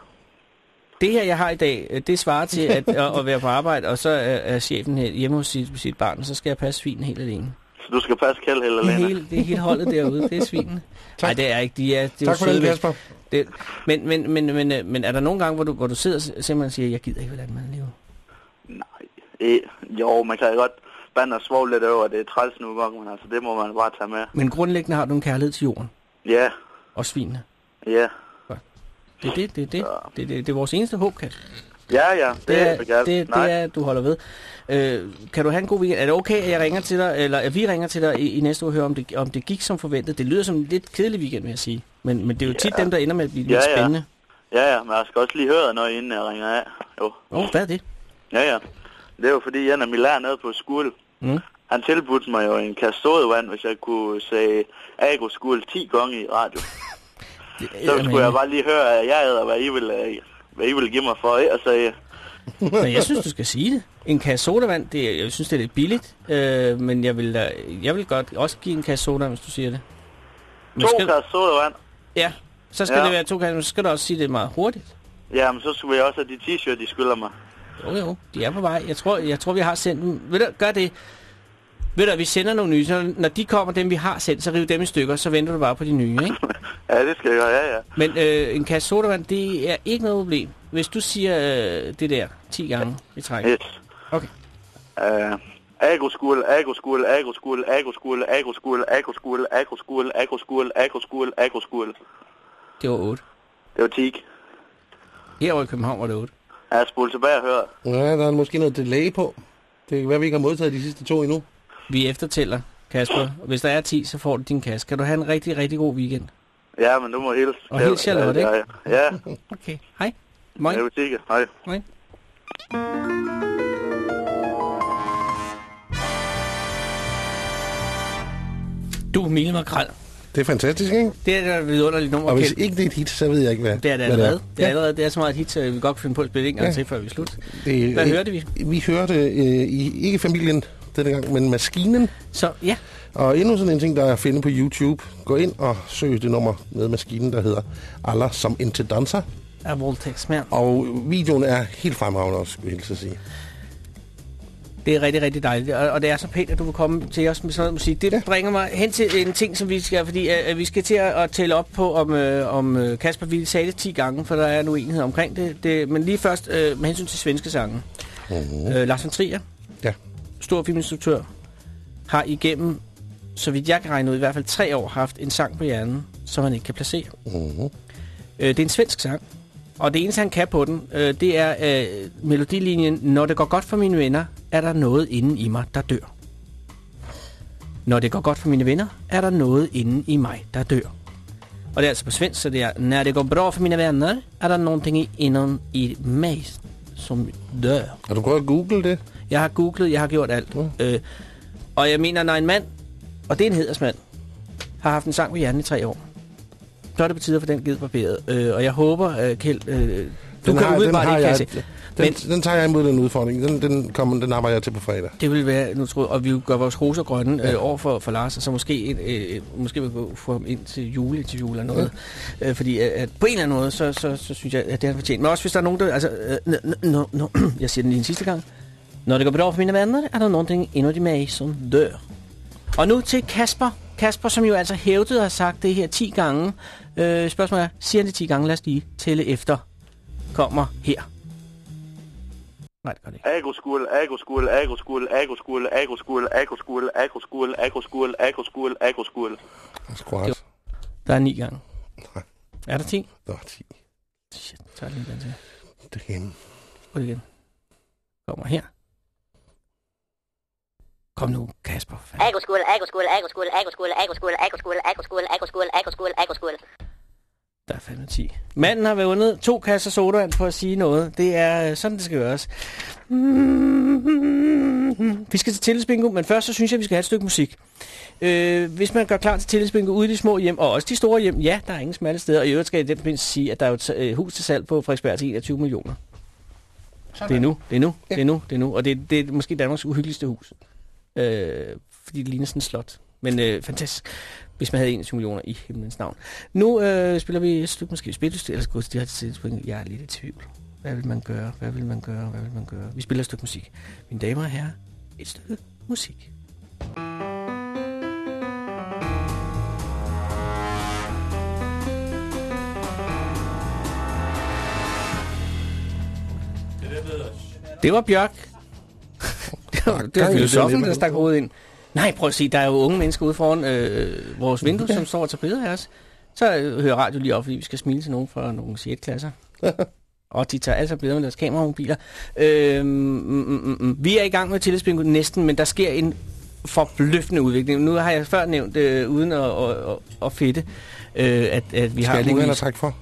C: Det her, jeg har i dag, øh, det svarer til at, at, at være på arbejde, og så er, er chefen hjemme hos sit, sit barn, og så skal jeg passe svinen helt alene.
O: Så du skal passe kæld helt
C: Det er
O: alene.
C: hele, det er hele holdet derude, det er svinene. Nej, det er ikke. De er, det er
D: Tak for
C: søde
D: Kasper.
C: Det, men, men, men, men, øh, men er der nogle gange, hvor du, hvor du sidder og simpelthen siger, jeg gider ikke være landmand lige nu?
O: Eh, jo, man kan godt bande og svogle lidt over, det er træls nogle gange, men altså, det må man bare tage med.
C: Men grundlæggende har du en kærlighed til jorden
O: Ja,
C: og svinene.
O: ja.
C: Det er det, det er det. Det, det, det er vores eneste håb, Kasper.
O: Ja, ja, det,
C: Det er,
O: det, det,
C: det, det er, du holder ved. Øh, kan du have en god weekend? Er det okay, at jeg ringer til dig, eller at vi ringer til dig i, i næste uge og hører, om det, om det gik som forventet? Det lyder som en lidt kedelig weekend, vil jeg sige. Men, men det er jo tit
O: Ja.
C: dem, der ender med at blive
O: Ja,
C: lidt
O: ja.
C: spændende.
O: Ja, ja, men jeg skal også lige høre noget, inden jeg ringer af. Jo.
C: Oh, hvad er det?
O: Ja, ja. Det er jo fordi, af mine lærer nede på skole,
C: Mm.
O: han tilbudte mig jo en kasse sodavand, hvis jeg kunne sige agroskole 10 gange i radio. Så skulle jeg bare lige høre, at jeg æder, hvad I vil, øh, hvad I vil give mig for, ikke? Og så,
C: Men jeg synes, du skal sige det. En kasse sodavand, det, jeg synes, det er lidt billigt. Øh, men jeg vil, da, jeg vil godt også give en kasse sodavand, hvis du siger det. Men
O: to
C: skal,
O: kasser sodavand.
C: Ja, så skal
O: Ja.
C: det være to kasser, men så skal du også sige det meget hurtigt.
O: Jamen, så skulle jeg også have de t-shirt, de skylder mig.
C: Jo, jo, de er på vej. Jeg tror, jeg tror vi har sendt dem. Ved du, gør det. Ved du, vi sender nogle nye, så når de kommer, dem vi har sendt, så riv dem i stykker, så venter du bare på de nye, ikke?
O: Ja, det skal jeg gøre, ja, ja.
C: Men øh, en kasse sodavand, det er ikke noget problem. Hvis du siger øh, det der 10 gange i træk.
O: Yes.
C: Okay.
O: Uh, agroskole, agroskole, agroskole, agroskole, agroskole, agroskole, agroskole, agroskole, agroskole, agroskole.
C: Det var 8.
O: Det var 10.
C: Herovre i København var det 8.
O: Jeg har spolet tilbage og hørt.
D: Ja, der er måske noget delay på. Det kan være, vi ikke har modtaget de sidste to endnu.
C: Vi eftertæller, Kasper. Hvis der er 10, så får du din kasse. Kan du have en rigtig, rigtig god weekend?
O: Ja, men du må hilse.
C: Og hils Charlotte,
O: ja,
C: ikke?
O: Ja, ja.
C: Okay, hej. Moin.
O: Jeg vil hej.
C: Hej. Du, Mille Makrel.
D: Det er fantastisk, ikke?
C: Det er et vidunderligt nummer.
D: Og hvis ikke det er et hit, så ved jeg ikke, hvad
C: Det er det allerede. Det er,
D: Ja.
C: allerede. Det er så meget et hit, så vi kan godt finde på at spille en gang
D: Ja.
C: til, før vi slutter.
D: Det,
C: Hvad hørte vi?
D: Vi hørte øh, i, ikke familien denne gang, men maskinen.
C: Så, ja.
D: Og endnu sådan en ting, der er at finde på YouTube. Gå ind og søg det nummer med maskinen, der hedder Alla som inte danser.
C: Af voldtægtsmænd.
D: Og videoen er helt fremragende også, skulle jeg hilse at sige.
C: Det er rigtig, rigtig dejligt. Og, og det er så pænt, at du vil komme til os med sådan noget musik. Det ja. bringer mig hen til en ting, som vi skal... Fordi øh, vi skal til at, at tælle op på, om, øh, om øh, Kasper Ville sagde det 10 gange, for der er en uenighed omkring det. det men lige først øh, med hensyn til svenske sange.
D: Mm-hmm.
C: Øh, Lars von Trier. Stor filminstruktør, har igennem, så vidt jeg kan regne ud, i hvert fald tre år haft en sang på hjernen, som han ikke kan placere.
D: Mm-hmm.
C: Øh, det er en svensk sang, og det eneste, han kan på den, øh, det er øh, melodilinjen, når det går godt for mine venner, er der noget inde i mig, der dør. Når det går godt for mine venner, er der noget inde i mig, der dør. Og det er altså på svensk, så det er, när det går bra för mina vänner, är det någonting i- inom i mig som dør.
D: Har du prøvet at google det?
C: Jeg har googlet, jeg har gjort alt. Mm. Øh, og jeg mener, når en mand, og det er en hedersmand, har haft en sang på hjernen i tre år, så er det på tide få den givet barberet. Øh, og jeg håber, øh, Kjeld, øh, du
D: Den
C: kan
D: har- den
C: umiddelbart ikke
D: jeg-
C: se.
D: Den, den tager jeg imod den udfordring. Den, den, kommer, den arbejder jeg til på fredag.
C: Det vil være, nu tror jeg, og vi gør vores roser grønne øh, over for, for Lars, og så måske, en, øh, måske vi kan få ham ind til jule, til jule eller noget. Ja. Øh, fordi at, at på en eller anden måde, så, så, så synes jeg, at det har fortjent. Men også hvis der er nogen, der, altså, øh, n- n- n- n- jeg siger den lige en sidste gang. Når det går bra for mine venner, er der nogen inden i mig, som dør. Og nu til Kasper. Kasper, som jo altså hævdede har sagt det her 10 gange. Øh, spørgsmålet er, siger han det 10 gange? Lad os lige tælle efter. Kommer her. Nej, det gør det
O: ikke. Agroskole, agroskole, agroskole, agroskole, agroskole, agroskole, agroskole, agroskole.
D: Squat.
C: Der er ni gange. Er der ti?
D: Der er ti.
C: Shit, så er det lige den til.
D: Det er igen.
C: Prøv igen. Kommer her. Kom nu, Kasper.
P: Agroskole, agroskole, agroskole, agroskole, agroskole, agroskole, agroskole, agroskole, agroskole, agroskole.
C: Der er fandme 10. Manden har vundet to kasser sodavand for at sige noget. Det er øh, sådan, det skal gøres. Vi skal til tillidsbingo, men først så synes jeg, vi skal have et stykke musik. Øh, hvis man gør klar til tillidsbingo ude i de små hjem, og også de store hjem, ja, der er ingen smalle steder. Og i øvrigt skal jeg i den forbindelse sige, at der er jo et øh, hus til salg på Frederiksberg til 21 millioner.
D: Sådan.
C: Det er nu, det er nu, ja. det er nu, det er nu. Og det, det er måske Danmarks uhyggeligste hus. Øh, fordi det ligner sådan et slot. Men øh, fantastisk, hvis man havde 21 millioner i himlens navn. Nu øh, spiller vi et stykke måske spil, eller gå til det her. Jeg er lidt i tvivl. Hvad vil man gøre? Hvad vil man gøre? Hvad vil man gøre? Vi spiller et stykke musik. Mine damer og herrer, et stykke musik. Det var Bjørk. det var, filosofen, der stak hovedet ind. Nej, prøv at se, der er jo unge mennesker ude foran øh, vores vindue, som står og tager billeder af os. Så øh, hører radio lige op, fordi vi skal smile til nogen fra nogle 6. klasser. og de tager altså billeder med deres kameramobiler. Øh, mm, mm, mm. Vi er i gang med tillidsbingo næsten, men der sker en forbløffende udvikling. Nu har jeg før nævnt, øh, uden at, at, at, fedte, øh, at, at vi
D: Skal
C: har...
D: jeg lige gå for?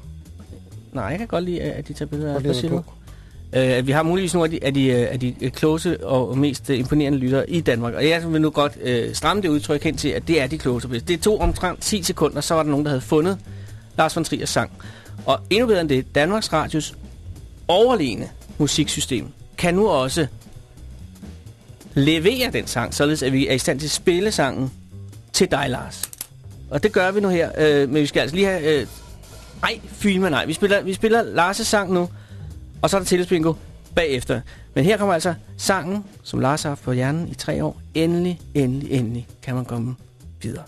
C: Nej, jeg kan godt lide, at de tager billeder af os. Øh, vi har muligvis nogle af de, af de, øh, af de øh, klogeste og mest øh, imponerende lyttere i Danmark. Og jeg vil nu godt øh, stramme det udtryk hen til, at det er de klogeste. Det tog omtrent 10 sekunder, så var der nogen, der havde fundet Lars von Triers sang. Og endnu bedre end det, Danmarks Radios overlegne musiksystem kan nu også levere den sang, således at vi er i stand til at spille sangen til dig, Lars. Og det gør vi nu her, øh, men vi skal altså lige have... Øh, ej, filmen mig nej. Vi spiller, vi spiller Lars' sang nu, og så er der tillidsbingo bagefter. Men her kommer altså sangen, som Lars har haft på hjernen i tre år. Endelig, endelig, endelig kan man komme videre.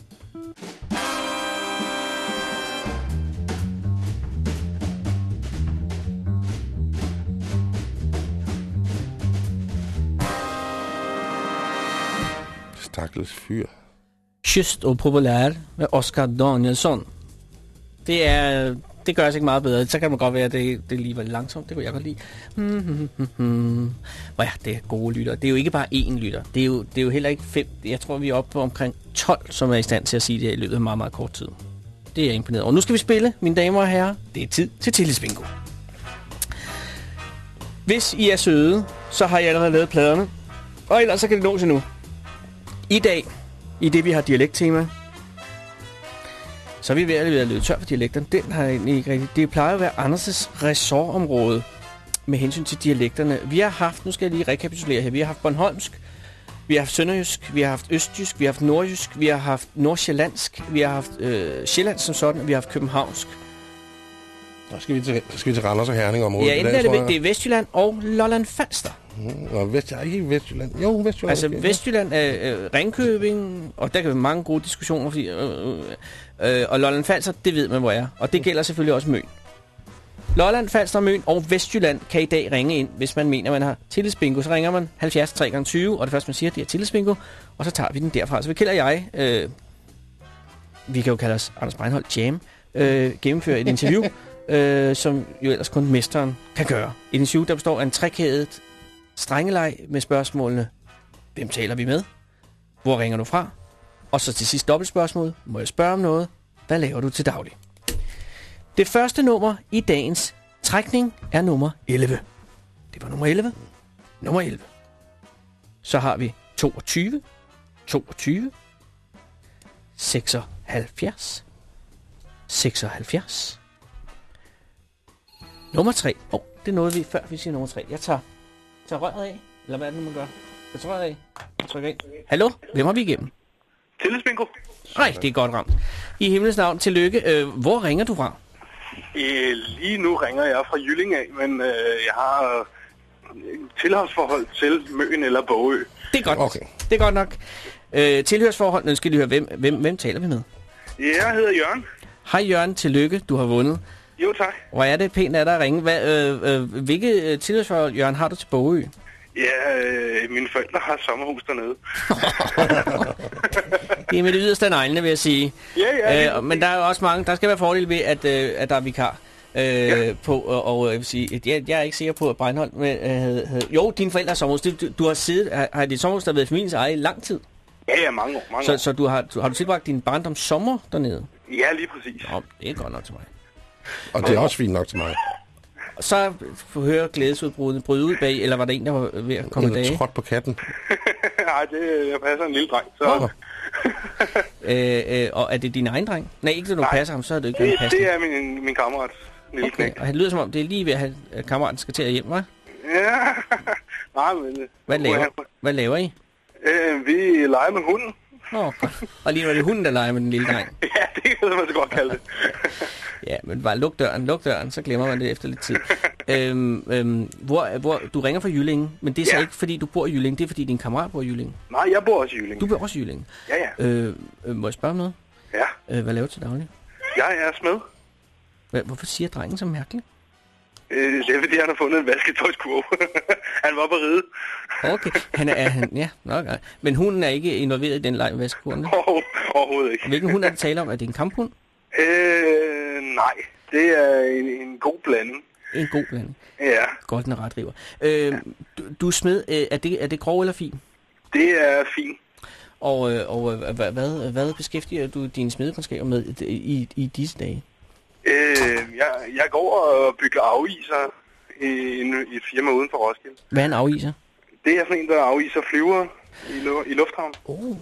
D: Stakkels fyr.
C: Just og populær med Oscar Danielsson. Det er... Det gør os ikke meget bedre. Så kan man godt være, at det, det lige var lidt langsomt. Det kunne jeg godt lide. Hmm, hmm, hmm, hmm. Hvor ja, det er gode lytter. Det er jo ikke bare én lytter. Det er jo, det er jo heller ikke fem. Jeg tror, vi er oppe på omkring 12, som er i stand til at sige det i løbet af meget, meget kort tid. Det er jeg imponeret over. Nu skal vi spille, mine damer og herrer. Det er tid til tillidsbingo. Hvis I er søde, så har jeg allerede lavet pladerne. Og ellers så kan det nås endnu. nu. I dag, i det vi har dialekttema, så er vi ved at være løbet tør for dialekterne. Den har jeg egentlig ikke rigtigt. Det plejer at være Anders' ressortområde med hensyn til dialekterne. Vi har haft, nu skal jeg lige rekapitulere her, vi har haft Bornholmsk, vi har haft Sønderjysk, vi har haft Østjysk, vi har haft Nordjysk, vi har haft Nordsjællandsk, vi har haft øh, Sjælland som sådan, og vi har haft Københavnsk.
D: Så skal vi til, så skal vi til Randers og Herning området.
C: Ja, enten er det,
D: jeg.
C: det er Vestjylland og Lolland Falster.
D: Mm, Og Vest, ikke Vestjylland. Jo, Vestjylland.
C: Altså
D: okay.
C: Vestjylland er øh, Ringkøbing, og der kan være mange gode diskussioner, fordi, øh, øh, øh, og Lolland Falster, det ved man, hvor er. Og det gælder selvfølgelig også Møn. Lolland, Falster, Møn og Vestjylland kan i dag ringe ind, hvis man mener, man har tillidsbingo. Så ringer man 70 3 gange 20 og det første, man siger, det er tillidsbingo, og så tager vi den derfra. Så vi kælder jeg, øh, vi kan jo kalde os Anders Breinholt Jam, øh, gennemfører et interview, øh, som jo ellers kun mesteren kan gøre. Et interview, der består af en trekædet strengeleg med spørgsmålene, hvem taler vi med? Hvor ringer du fra? Og så til sidst dobbeltspørgsmål. Må jeg spørge om noget? Hvad laver du til daglig? Det første nummer i dagens trækning er nummer 11. Det var nummer 11. Nummer 11. Så har vi 22, 22, 76, 76. Nummer 3. Åh, oh, det nåede vi før vi siger nummer 3. Jeg tager, tager røret af. Eller hvad er det nu, man gør? Jeg tager røret af. Jeg trykker ind. Hallo? Hvem har vi igennem?
Q: Tillidsbingo.
C: Nej, det er godt ramt. I himlens navn, tillykke. Øh, hvor ringer du fra?
Q: Øh, lige nu ringer jeg fra Jylling af, men øh, jeg har øh, tilhørsforhold til Møn eller Bogø.
C: Det er godt. Okay. Det er godt nok. Øh, tilhørsforhold, nu skal lige høre, hvem, hvem, hvem taler vi med?
Q: Jeg hedder Jørgen.
C: Hej Jørgen, tillykke, du har vundet.
Q: Jo, tak.
C: Hvor er det pænt af dig at ringe. Hvad, øh, øh, hvilke øh, tilhørsforhold, Jørgen, har du til Bogø?
Q: Ja, øh, mine forældre har sommerhus dernede.
C: Det er med det yderste af neglene, vil jeg sige.
Q: Ja, ja,
C: Øh, men der er jo også mange, der skal være fordel ved, at, øh, at der er vikar. Øh, ja. på, og, og jeg vil sige, jeg, jeg er ikke sikker på, at Breinholt med, øh, havde, jo, dine forældre har sommerhus. Du, du, har siddet, har, har dit sommerhus der været i familiens eje i lang tid?
Q: Ja, ja, mange år. Mange
C: Så,
Q: år.
C: så du har, du, har du tilbragt din barndoms sommer dernede?
Q: Ja, lige præcis.
C: Nå, det er godt nok til mig.
D: Og det er også fint nok til mig.
C: Og så få høre glædesudbrudene bryde ud bag, eller var der en, der var ved at komme dage?
D: trådt på katten.
Q: Nej, det jeg passer en lille dreng. Så...
C: Nå. Øh, øh, og er det din egen dreng? Nej, ikke når du
Q: Nej.
C: passer ham, så er det ikke
Q: Det,
C: passende.
Q: det er min, min kammerat. Lille
C: Okay, og det lyder som om, det er lige ved, at han- at kammeraten skal til at hjem, hva'?
Q: Ja, nej, men...
C: Hvad laver, hvad laver I?
Q: Øh, vi leger med hunden.
C: Nå, godt. Og lige var det hunden, der leger med den lille dreng.
Q: Ja, det kan man så godt kalde det.
C: Ja, men bare luk døren, luk døren, så glemmer man det efter lidt tid. øhm, øhm, hvor, hvor, du ringer fra Jyllinge, men det er så
Q: Ja.
C: ikke, fordi du bor i Jyllinge, det er, fordi din kammerat bor i Jyllinge.
Q: Nej, jeg bor også i Jyllinge.
C: Du bor også i Jyllinge.
Q: Ja, ja.
C: Øh, øh, må jeg spørge om noget?
Q: Ja.
C: Øh, hvad laver du til daglig?
Q: Jeg er smed.
C: Hvorfor siger drengen så mærkeligt?
Q: Øh, det er fordi, han har fundet en vasketøjskurv. han var på ride.
C: Okay, han er, er han, ja, nok. ja. Men hunden er ikke involveret i den leg med vaskekuren?
Q: Over, overhovedet ikke.
C: Hvilken hund er det tale om? Er det en kamphund?
Q: Øh, nej. Det er en, en god blanding.
C: En god blanding.
Q: Ja,
C: Golden Retriever. Øh, du, du er smed, øh, er det, er det grov eller fin?
Q: det er fint.
C: Og, øh, og øh, hvad, hvad, hvad beskæftiger du dine smedekundskaber med i, i disse dage?
Q: Øh, jeg, jeg går og bygger afiser i, i et firma uden for Roskilde.
C: Hvad er en afiser?
Q: Det er sådan en, der afiser flyver i, lu- i lufthavn.
C: Oh.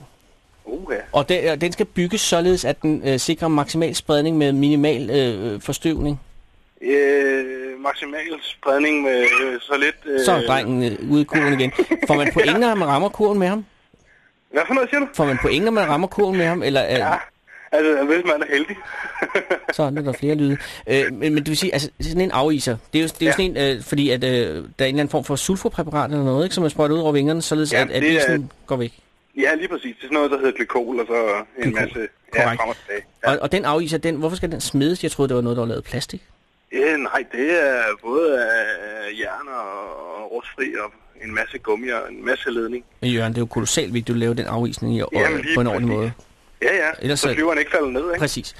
Q: Oh, ja.
C: Og den, den skal bygges således, at den øh, sikrer maksimal spredning med minimal øh, forstøvning.
Q: Øh, maksimal spredning med øh, så lidt... Øh,
C: Så er drengen øh, ude i kurven igen. Får man point, når man rammer kurven med ham?
Q: Hvad for noget siger du?
C: Får man point, når man rammer kurven med ham? Eller, øh, ja.
Q: Altså, hvis man er heldig.
C: Så er der flere lyde. Øh, men, men det vil sige, altså sådan en afiser, det er jo, det er jo
Q: Ja.
C: sådan en, øh, fordi at, øh, der er en eller anden form for sulfopræparat eller noget, ikke, som man sprøjter ud over vingerne, således
Q: Ja,
C: at, at
Q: det er-
C: går væk.
Q: Ja, lige præcis. Det er sådan noget, der hedder glykol, og så en
C: Glykol.
Q: masse ja, frem og tilbage.
C: Og, og den afiser, den, hvorfor skal den smedes? Jeg troede, det var noget, der var lavet plastik.
Q: Ja, nej, det er både af jern og rustfri og en masse gummi og en masse ledning.
C: Men Jørgen, det er jo kolossalt vigtigt, at du laver den afvisning i,
Q: Jamen, lige
C: på en ordentlig
Q: præcis.
C: måde.
Q: Ja, ja,
C: Ellers
Q: så flyveren ikke falder ned, ikke?
C: Præcis.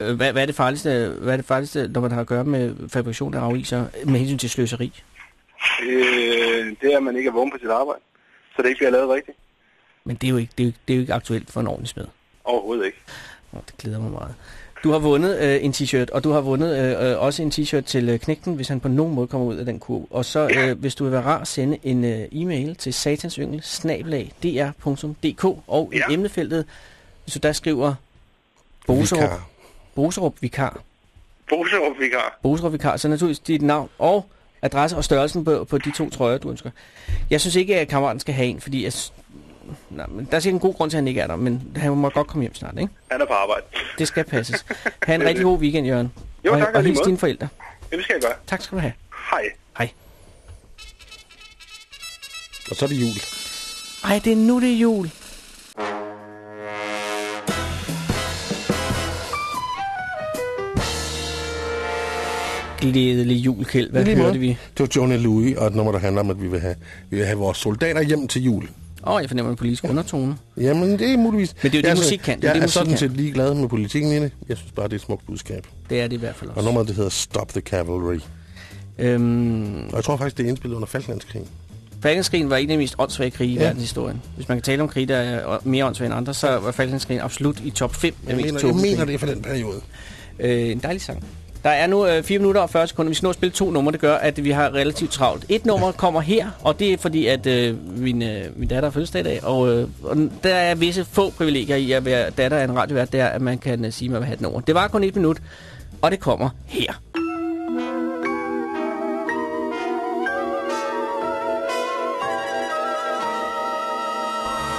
C: Øh, Hvad, hvad, er det farligste, hvad er det farligste, når man har at gøre med fabrikation af aviser, med hensyn til sløseri?
Q: Øh, det er, at man ikke er vågen på sit arbejde, så det ikke bliver lavet rigtigt.
C: Men det er jo ikke, det er jo, det er jo ikke aktuelt for en ordentlig smed.
Q: Overhovedet ikke.
C: Oh, det glæder mig meget. Du har vundet øh, en t-shirt, og du har vundet øh, øh, også en t-shirt til øh, knægten, hvis han på nogen måde kommer ud af den kurv. Og så, øh, hvis du vil være rar, sende en øh, e-mail til satansyngel og i emnefeltet, du der skriver Boserup,
D: Vikar.
C: Boserup Vikar,
Q: Boserup Vikar.
C: Boserup Vikar, så naturligvis dit navn og adresse og størrelsen på, på de to trøjer, du ønsker. Jeg synes ikke, at kammeraten skal have en, fordi jeg, nej, men der er sikkert en god grund til, at han ikke er der, men han må godt komme hjem snart, ikke?
Q: Han er på arbejde.
C: Det skal passes. Ha' en rigtig god weekend, Jørgen.
Q: Jo,
C: og,
Q: tak,
C: og hils dine forældre.
Q: Ja, det skal jeg gøre.
C: Tak skal du have.
Q: Hej.
C: Hej.
D: Og så er det jul.
C: Ej, det er nu, det er jul. Glædelig jul, Kjeld. Hvad
D: I lige
C: hørte vi?
D: Det var Johnny Louis og et nummer, der handler om, at vi vil have, vi vil have vores soldater hjem til jul.
C: Åh, oh, jeg fornemmer en politisk undertone.
D: Jamen, det er muligvis.
C: Men det er jo det,
D: Jeg
C: musik kan. Det er
D: Jeg
C: det,
D: er
C: musik
D: sådan set ligeglad med politikken i det. Jeg synes bare, det er et smukt budskab.
C: Det er det i hvert fald
D: Og
C: også.
D: nummeret, det hedder Stop the Cavalry.
C: Øhm,
D: Og jeg tror faktisk, det er indspillet under Falklandskrigen.
C: Falkenskrigen var en af de mest åndssvage krige i
D: Ja.
C: verdenshistorien. Hvis man kan tale om krige, der er mere åndssvage end andre, så var Falkenskrigen absolut i top 5 af
D: Jeg
C: mest
D: mener, jeg mener, det er for den periode.
C: Øh, en dejlig sang. Der er nu øh, 4 minutter og 40 sekunder. Vi skal nå at spille to numre. Det gør, at vi har relativt travlt. Et nummer kommer her, og det er fordi, at øh, min, øh, min datter er fødselsdag i dag. Og, øh, og der er visse få privilegier i at være datter af en radiovært. Det er, at man kan øh, sige, at man vil have et nummer. Det var kun et minut, og det kommer her.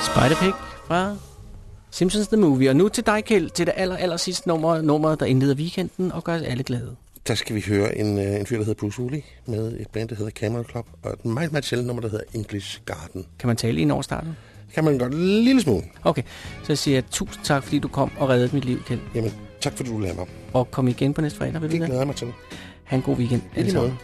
C: Spiderpig fra Simpsons The Movie. Og nu til dig, Kjeld, til det aller, aller sidste nummer, nummer, der indleder weekenden og gør os alle glade.
D: Der skal vi høre en, øh, en fyr, der hedder Bruce Woolley, med et band, der hedder Camel Club, og et meget, meget sjældent nummer, der hedder English Garden.
C: Kan man tale ind over starten?
D: Kan man godt en lille smule.
C: Okay, så siger jeg tusind tak, fordi du kom og reddede mit liv, Kjeld.
D: Jamen, tak fordi du lader mig.
C: Og kom igen på næste fredag, vil du
D: Det
C: det?
D: glæder jeg mig til.
C: Ha' en god weekend.
D: I lige måde.